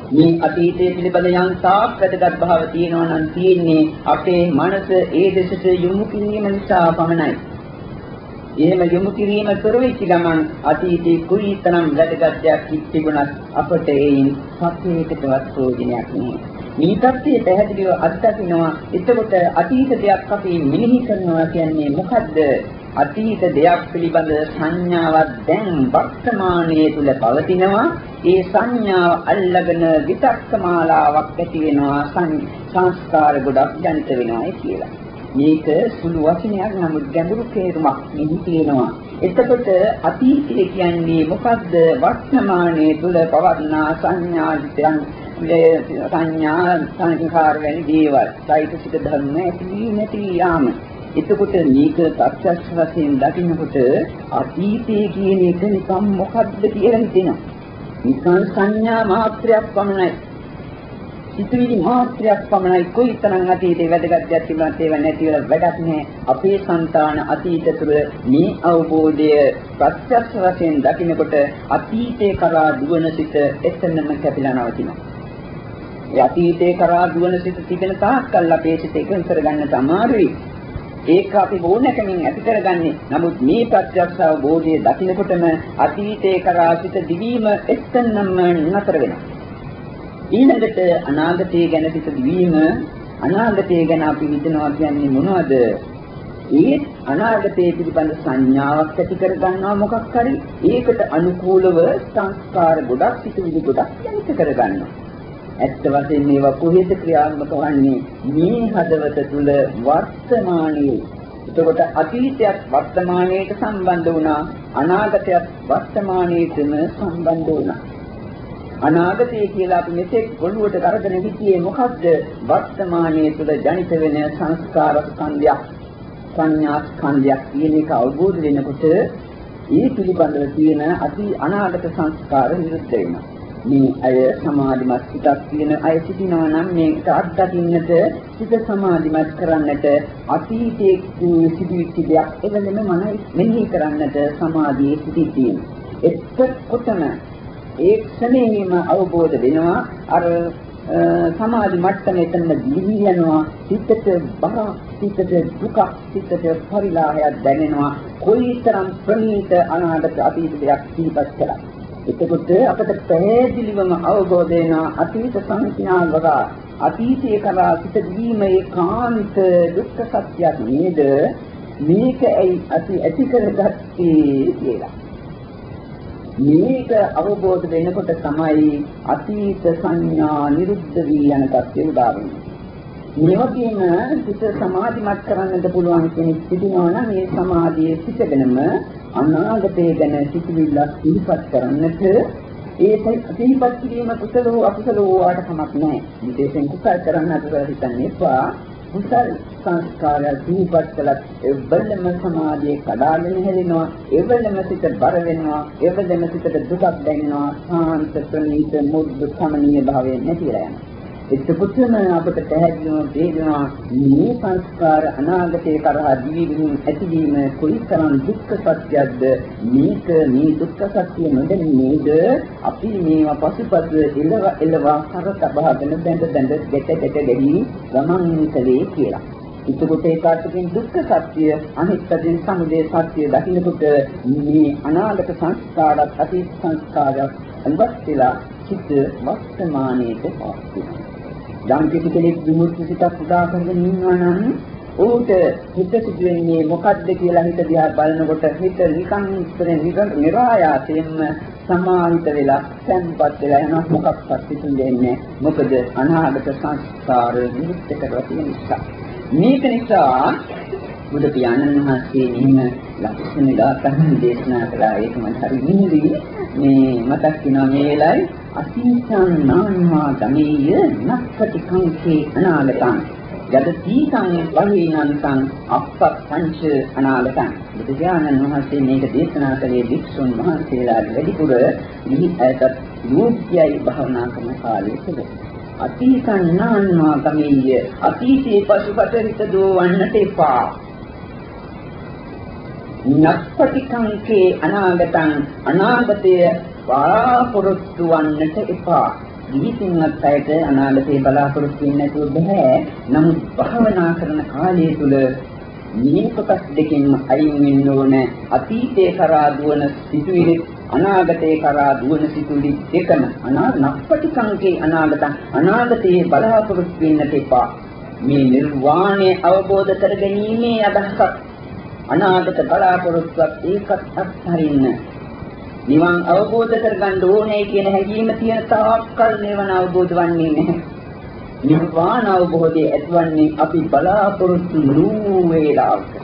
මේ අතීතයේ පිළිබඳ යම් තාක් වැදගත් භාව තියෙනවා නම් තියෙන්නේ අපේ මනස ඒ දෙසට යොමු කිරීම නිසා පමණයි. එහෙම යොමු කිරීම කරවෙච්ච ගමන් අතීතයේ කුයිතරම් වැදගත් දෙයක් තිබුණත් අපට ඒයින් සත්‍යයකටවත් ප්‍රයෝජනයක් නෑ. මේ தත්ත්වය පැහැදිලිව අත්දකින්නවා. එතකොට අතීත දෙයක් අපි මෙනෙහි කරනවා කියන්නේ මොකද්ද? අතීත දෙයක් පිළිබඳ සංඥාවක් දැන් වර්තමානයේ තුල පවතිනවා ඒ සංඥාව අල්ලගෙන විතක්ක මාලාවක් ඇති වෙනවා සංස්කාර ගොඩක් ජනිත වෙනවා කියලා. මේක සුළු වචනයක් නමුත් ගැඹුරු තේරුමක් මෙහි තියෙනවා. එතකොට අතීතය කියන්නේ මොකද්ද? වර්තමානයේ තුල පවත්නා සංඥාදිතයන් සංඥා සංඛාර වැනි දේවල්, සයිතසික ධර්ම ඇති නැති යාම. එතකොට මේක ප්‍රත්‍යක්ෂ වශයෙන් දකින්නකොට අතීතයේ කියන එක නිකම් මොකද්ද කියලා හිතෙනවා. නිකන් සංඥා මාත්‍රයක් පමණයි. සිතුවිලි මාත්‍රයක් පමණයි කොයිතරම් අතීතේ වැදගත් දෙයක් තිබුණත් ඒව නැති වෙලා වැඩක් නැහැ. අපේ సంతාන අතීත තුළ මේ අවබෝධය ප්‍රත්‍යක්ෂ වශයෙන් දකිනකොට අතීතේ කරා දුවන සිට එතනම කැපිලා නවතිනවා. ඒ අතීතේ කරා දුවන සිත තිබෙන තාක්කල් අපේ සිත එකඟ කරගන්න අමාරුයි. ඒක අපි ඕනකමින් ඇති කරගන්නේ. නමුත් මේ ප්‍රත්‍යක්ෂ අවබෝධයේ දකින්නකොටම අතීතේ කරා සිත දිවීම එක්තනම නතර වෙනවා. ඊළඟට අනාගතය ගැන සිත දිවීම අනාගතය ගැන අපි හිතනවා කියන්නේ මොනවද? ඒ අනාගතයේ පිළිබඳ සංඥාවක් ඇති කර ගන්නවා මොකක් හරි ඒකට අනුකූලව සංස්කාර ගොඩක් සිතුවිලි ගොඩක් ජනිත කර ගන්නවා. ඇත්ත වශයෙන්ම මේවා කොහෙද ක්‍රියාත්මක වන්නේ? මේ හදවත තුල වර්තමානයේ. එතකොට අතීතයත් වර්තමානයට සම්බන්ධ වුණා. අනාගතයත් වර්තමානයටම සම්බන්ධ වුණා. අනාගතය කියලා අපි මෙතෙක් ඔළුවට කරගෙන හිටියේ මොකද්ද? වර්තමානයේ තුල ජනිත වෙන සංස්කාර ස්කන්ධයක්. සංඥා ස්කන්ධයක් කියන එක අවබෝධ වෙනකොට ඒ පිළිබඳව තියෙන අති අනාගත සංස්කාර නිරුද්ධ වෙනවා. මේ අය සමාධිමත් සිතක් තියෙන අය සිටිනවා නම් මේකට අත්දකින්නට සිත සමාධිමත් කරන්නට අතීතයේ සිදුවිච්ච දෙයක් එවලම මන මෙනෙහි කරන්නට සමාධියේ සිටී තියෙනවා. එක්කොටම ඒ ක්ෂණයෙම අවබෝධ වෙනවා. අර සමාධි මට්ටම එතන දිවි යනවා. සිතට බර සිතට දුක සිතට පරිලාහයක් දැනෙනවා. කොයිතරම් ප්‍රණීත අනාගත අතීත දෙයක් සිහිපත් කළා එතකොට අපට පැහැදිලිවම අවබෝධ වෙනවා අතීත සංඥාවක අතීතයේ කරා සිත දීම ඒකාන්ත දුක්ඛ සත්‍යයක් නේද මේක ඇයි අපි ඇති කරගත්තේ කියලා මේක අවබෝධ වෙනකොට තමයි අතීත සංඥා නිරුද්ධ වී යන තත්ත්වය උදා වෙන්නේ. මේ වගේම සිත සමාධිමත් කරන්නට පුළුවන් කෙනෙක් සිටිනවා නම් මේ සමාධියේ සිටගෙනම අනාගතය ගැන සිතුවිල්ලක් සිහිපත් කරන්නට ඒ සිහිපත් කිරීම කුසල හෝ අකුසල හෝ වාට කමක් නැහැ. විශේෂයෙන් කුසල කරන්න අතර හිතන්න එපා. කුසල සංස්කාරය දීපත් කළත් එවලම සමාධියේ කඩාගෙන හැලෙනවා එවලම සිත බර වෙනවා එවලම සිතට දුකක් දැනෙනවා සාන්ත ප්‍රණීත මුද්ද සමනීය භාවයෙන් නැතිලා යනවා එතකොටම අපට පැහැදිලිව තේරෙනවා මේ සංස්කාර අනාගතේ කරා දිවිමින් ඇතිවීම කොයිතරම් දුක්ඛ සත්‍යයක්ද මේක මේ දුක්ඛ සත්‍ය නොදැනීමේද අපි මේවා පසුපස එළව එළවා කර තබාගෙන බැඳ බැඳ ගැට ගැට ගැනීම ගමන් කලේ කියලා. එතකොට ඒ කාර්යයෙන් දුක්ඛ සත්‍ය අනිත් පැයෙන් සමුදය සත්‍ය දකින්නකොට මේ අනාගත සංස්කාරات අතීත සංස්කාරات අන්වත් වෙලා චිත්ත වර්තමානයේ පවතිනවා. යම් කිසි කෙනෙක් විමුක්ති සිතක් උදා කරගෙන ඉන්නවා නම් ඌට හිත සිදුවෙන්නේ මොකද්ද කියලා හිත දිහා බලනකොට හිත නිකන් ඉස්සරෙන් නිරායාසයෙන්ම සමාහිත වෙලා සම්පත් වෙලා යන මොකක්වත් හිතෙන්නේ මොකද අනාගත සංස්කාර නිරුද්ධ කරලා තියෙන නිසා. මේක නිසා බුදු පියාණන් වහන්සේ මෙහිම ලක්ෂණ දාතන් දේශනා කළා. ඒක මම හරි නිහිරි. මේ මතක් වෙනවා මේ වෙලාවේ අසීසං නාන්මා ගමේය නක්කටි කංකේ අනාලතං යද තීසං වහීනන්තං අප්පංච අනාලතං බුදු පියාණන් වහන්සේ මේක දේශනා කළේ වික්ෂුන් වහන්සේලාට වැඩිපුර නිහි ඇතත් යෝග්‍යයි භාවනා කරන කාලයේ තුල. අතීතන්නාන්වා ගමීය අතීතේ පසුපස හිත දෝවන්නට එපා. නක්පටිකංකේ අනාගතං අනාගතය බලාපොරොත්තු වන්නට එපා. ජීවිතින්වත් ඇයට අනාගතේ බලාපොරොත්තු වෙන්න නැතුව බෑ. නමුත් භාවනා කරන කාලය තුල මේ කොටස් දෙකෙන්ම අයින් වෙන්න ඕන අතීතේ කරා දුවන සිතුවිලි අනාගතේ කරා දුවන සිතුවිලි දෙකම අනානප්පටිකංකේ අනාගත අනාගතයේ බලාපොරොත්තු වෙන්නට එපා. මේ නිර්වාණය අවබෝධ කර ගැනීමේ අදහසක්. අනාගත බලාපොරොත්තුවක් ඒකත් අත්හරින්න. නිවන් අවබෝධ කරගන්න ඕනේ කියන හැඟීම තියෙන තාක්කල් නිවන අවබෝධ වන්නේ නැහැ නිර්වාණ අවබෝධය ඇතිවන්නේ අපි බලාපොරොත්තු නූ වේලාවක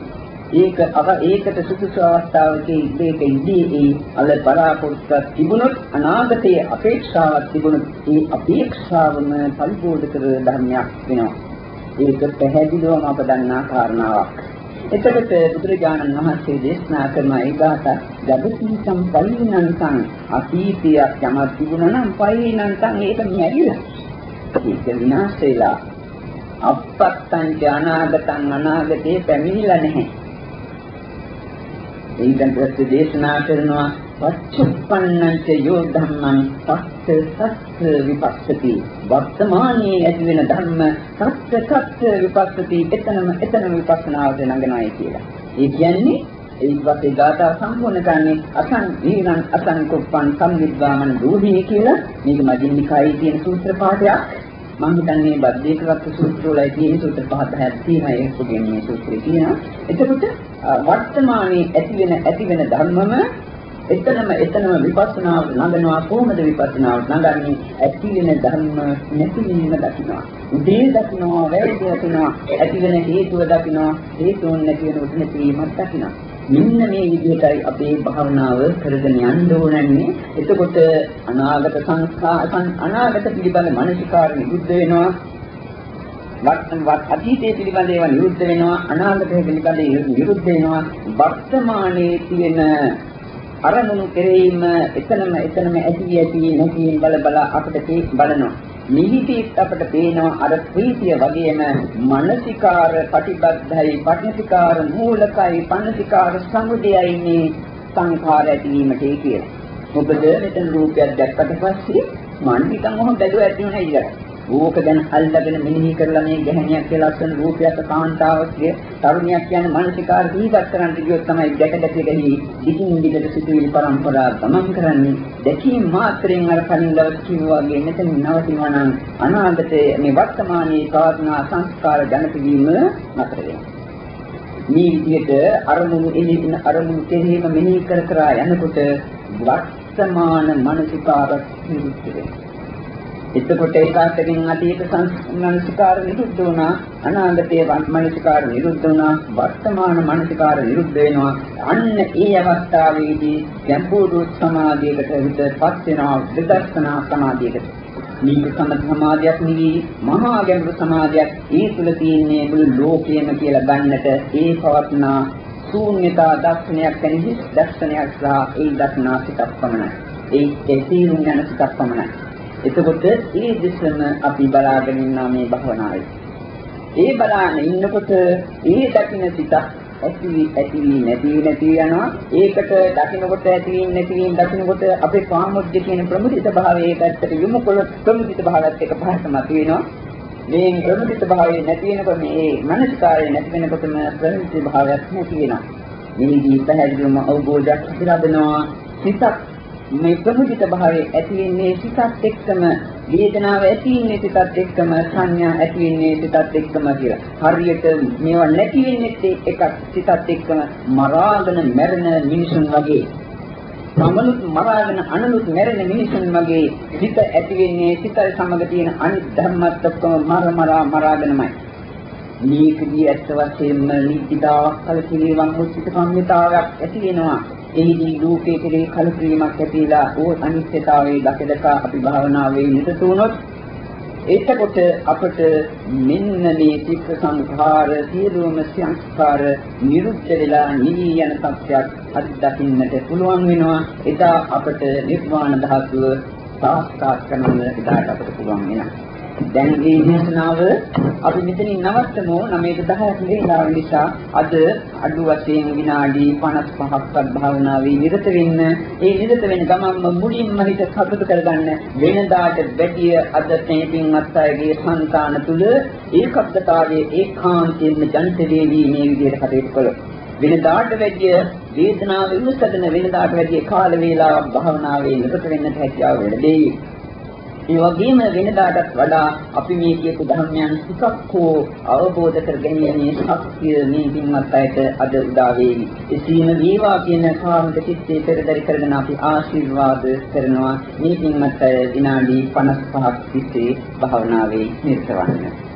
ඒක අව ඒකට සුදුසු අවස්ථාවකදී ඒක ඉදී අල බලාපොරොත්තුවක් තිබුණොත් අනාගතයේ අපේක්ෂාවක් තිබුණොත් ඒ අපේක්ෂාවම පරිපූර්ණ කර ධර්මයක් වෙනවා. ඒක පැහැදිලිවම අප දන්නා කාරණාවක්. එතකොට බුදුරජාණන් වහන්සේ දේශනා කරන ඒකාත ජගතිසම් පරිණන්තං අතීතයක් යමක් තිබුණා නම් පරිණන්තං ඒක මෙහැරිලා. ඒක විනාශ වෙලා අපත්තං අනාගතං අනාගතේ පැමිණිලා නැහැ. ඊටන් පස්සේ දේශනා කරනවා පච්චුප්පන්නංච යෝ ධම්මං සත්‍ය සත්‍ය විපස්සති වර්තමානයේ ඇති වෙන ධර්ම සත්‍ය සත්‍ය විපස්සති එතනම එතනම විපස්සනාවට නඟනවායි කියලා. ඒ කියන්නේ ඒ වගේ ගාථා සම්පූර්ණ කරන්නේ අසං වීරං අසං කුප්පං සම්විද්වාමන දූහිනි කියලා මේක මජින්නිකයි තියෙන සූත්‍ර පාඨයක්. මම හිතන්නේ බද්දේකවත් සූත්‍ර වලයි තියෙන සූත්‍ර පහ හයක් තියෙනවා ඒක පුගෙන් මේ සූත්‍රේ තියෙනවා. එතකොට වර්තමානයේ ඇති වෙන ඇති වෙන ධර්මම එතනම එතනම විපස්සනාව නඟනවා කොහොමද විපස්සනාව නඟන්නේ ඇති වෙන ධර්ම නැති වීම දකිනවා. උදේ දකිනවා වැරදි දකිනවා. ඇති වෙන හේතුව දකිනවා. හේතුන් නැති වෙන උදේ නැතිවීමක් දකිනවා. මෙන්න මේ විදිහටයි අපේ භාවනාව කරගෙන යන්න ඕනන්නේ. එතකොට අනාගත සංස්කාර අනාගත පිළිබඳ මානසිකාර නිරුද්ධ වෙනවා. වර්තමාන අතීතයේ පිළිබඳ ඒවා නිරුද්ධ වෙනවා. අනාගතයේ පිළිබඳ නිරුද්ධ වෙනවා. වර්තමානයේ තියෙන අරමුණු කෙරෙහිම එතනම එතනම ඇති ඇති නැති බල බල අපිට බලනවා. නිහිතීත් අපිට පේනවා අර ප්‍රීතිය වගේම මානසිකාර ප්‍රතිබද්ධයි පටිනිකාර මූලකයි පන්නසිකාර සමුදයයි මේ සංඛාර ඇතිවීමට කියලා. මොකද මෙතන රූපයක් දැක්කට පස්සේ මන් හිතන් මොහොත බැලුවා ඇති වෙන ඉතින්. ඕක ගැන අල්ලගෙන මෙනෙහි කරලා මේ ගැහණියක් කියලා ලස්සන රූපයක් කාන්තාවක්ගේ තරුණියක් කියන මානසිකාර දීපත් කරන්න ගියොත් තමයි දැක දැක ගහි දිගින් දිගට සිදුවිලි පරම්පරාව ගමන් කරන්නේ. දැකීම මාත්‍රෙන් අර කලින් දවස් කිව්වා වගේ මෙතන නවතිනවා නම් අනාගතයේ මේ වර්තමානයේ කාරණා සංස්කාර ජනපදීම නතර වෙනවා. මේ විදිහට අරමුණු එළින අරමුණු කෙරෙහිම මෙනෙහි කර කර යනකොට වර්තමාන මානසිකාර නිරුද්ධ වෙනවා. එතකොට ඒකාන්තයෙන් අතීත සංස්කාර නිරුද්ධ වුණා. අනාගතයේ මනසිකාර නිරුද්ධ වුණා. වර්තමාන මනසිකාර නිරුද්ධ වෙනවා. අන්න ඒ අවස්ථාවේදී ගැඹුරු සමාධියකට හිතපත් වෙනවා. විදර්ශනා සමාධියකට. මේක සමත සමාධියක් නෙවෙයි මහා ගැඹුරු සමාධියක්. ඒ තුල තියෙන්නේ මුළු ලෝකයම කියලා ගන්නට ඒ පවත්නා ශූන්‍යතා දර්ශනයක් කියන්නේ දර්ශනයක් සහ ඒ දර්ශනා සිතක් පමණයි. ඒ ඒ තීරුම් යන සිතක් පමණයි. එතකොට ඒ දෙසම අපි බලාගෙන ඉන්නා මේ භවනාවේ. ඒ බලාගෙන ඉන්නකොට ඒ දකින්න සිත ඇති ඇති නැති නැති යනවා. ඒකට දකින්නකොට ඇති නැති දකින්නකොට අපේ කාමොද්ද කියන ප්‍රමුදිත භාවයේ පැත්තට යොමු කළ ප්‍රමුදිත භාවයත් එක පහට මතුවෙනවා. මේ ප්‍රමුදිත භාවයේ නැති වෙනකොට මේ මනස්කාරය නැති වෙනකොටම ප්‍රමුදිත භාවයක් නැති වෙනවා. මේදී පැහැදිලිවම අවබෝධයක් ලැබෙනවා. සිතක් මේ ප්‍රමුදිත භාවයේ ඇති වෙන්නේ සිතත් එක්කම වේදනාව ඇති වෙන්නේ සිතත් එක්කම සංඥා ඇති වෙන්නේ සිතත් එක්කම කියලා. හරියට මේවා නැති වෙන්නේ එකක් සිතත් එක්කම මරාගෙන මැරෙන මිනිසුන් වගේ. සමනුත් මරාගෙන අනනුත් මැරෙන මිනිසුන් වගේ සිත ඇති වෙන්නේ සිතයි සමග තියෙන අනිත් ධර්මත් එක්කම මර මරා මරාගෙනමයි. මේකදී ඇත්ත වශයෙන්ම නිත්‍යතාවක් කලකිරීමක් මුචිත සම්මිතාවක් ඇති වෙනවා. එහිදී රූපේ කෙරේ කලකිරීමක් ඇතිලා ඕ අනිත්‍යතාවයේ දකදක අපි භාවනාවේ නිරත වුණොත් එතකොට අපට මෙන්න මේ චිත්ත සංඛාර සියලුම සංස්කාර නිරුද්ධ වෙලා නිවි යන සත්‍යයක් අත්දකින්නට පුළුවන් වෙනවා. එදා අපට නිර්වාණ ධාතුව සාක්ෂාත් කරගන්න එදාට අපට පුළුවන් වෙනවා. දැන් මේ දේශනාව අපි මෙතනින් නවත්තමු. 9:10ක් වේලාව නිසා අද අඩු වශයෙන් විනාඩි 55ක්වත් භාවනාවේ නිරත වෙන්න. ඒ නිරත වෙන ගමන්ම මුලින්ම හිත සතුට කරගන්න වෙනදාට වැඩිය අද මේ පින්වත් අයගේ సంతාන තුල ඒකබ්දතාවයේ ඒකාන්තයෙන්ම ජනිත වේවි මේ විදිහට කටයුතු කළොත්. වෙනදාට වැඩිය වේදනාව විමුක්තන වෙනදාට වැඩිය කාල වේලාවක් භාවනාවේ නිරත වෙන්නට හැකියාව ලැබෙයි ඒ වගේම වෙනදාටත් වඩා අපි මේ කියපු ධර්මයන් ටිකක් හෝ අවබෝධ කර ගැනීමේ ශක්තිය මේ පින්වත් අයට අද උදා වේවි. එසේම වේවා කියන කාමක චිත්තේ පෙරදරි කරගෙන අපි ආශිර්වාද කරනවා. මේ පින්වත් අය විනාඩි 55ක් තිස්සේ භාවනාවේ නිරත වන්න.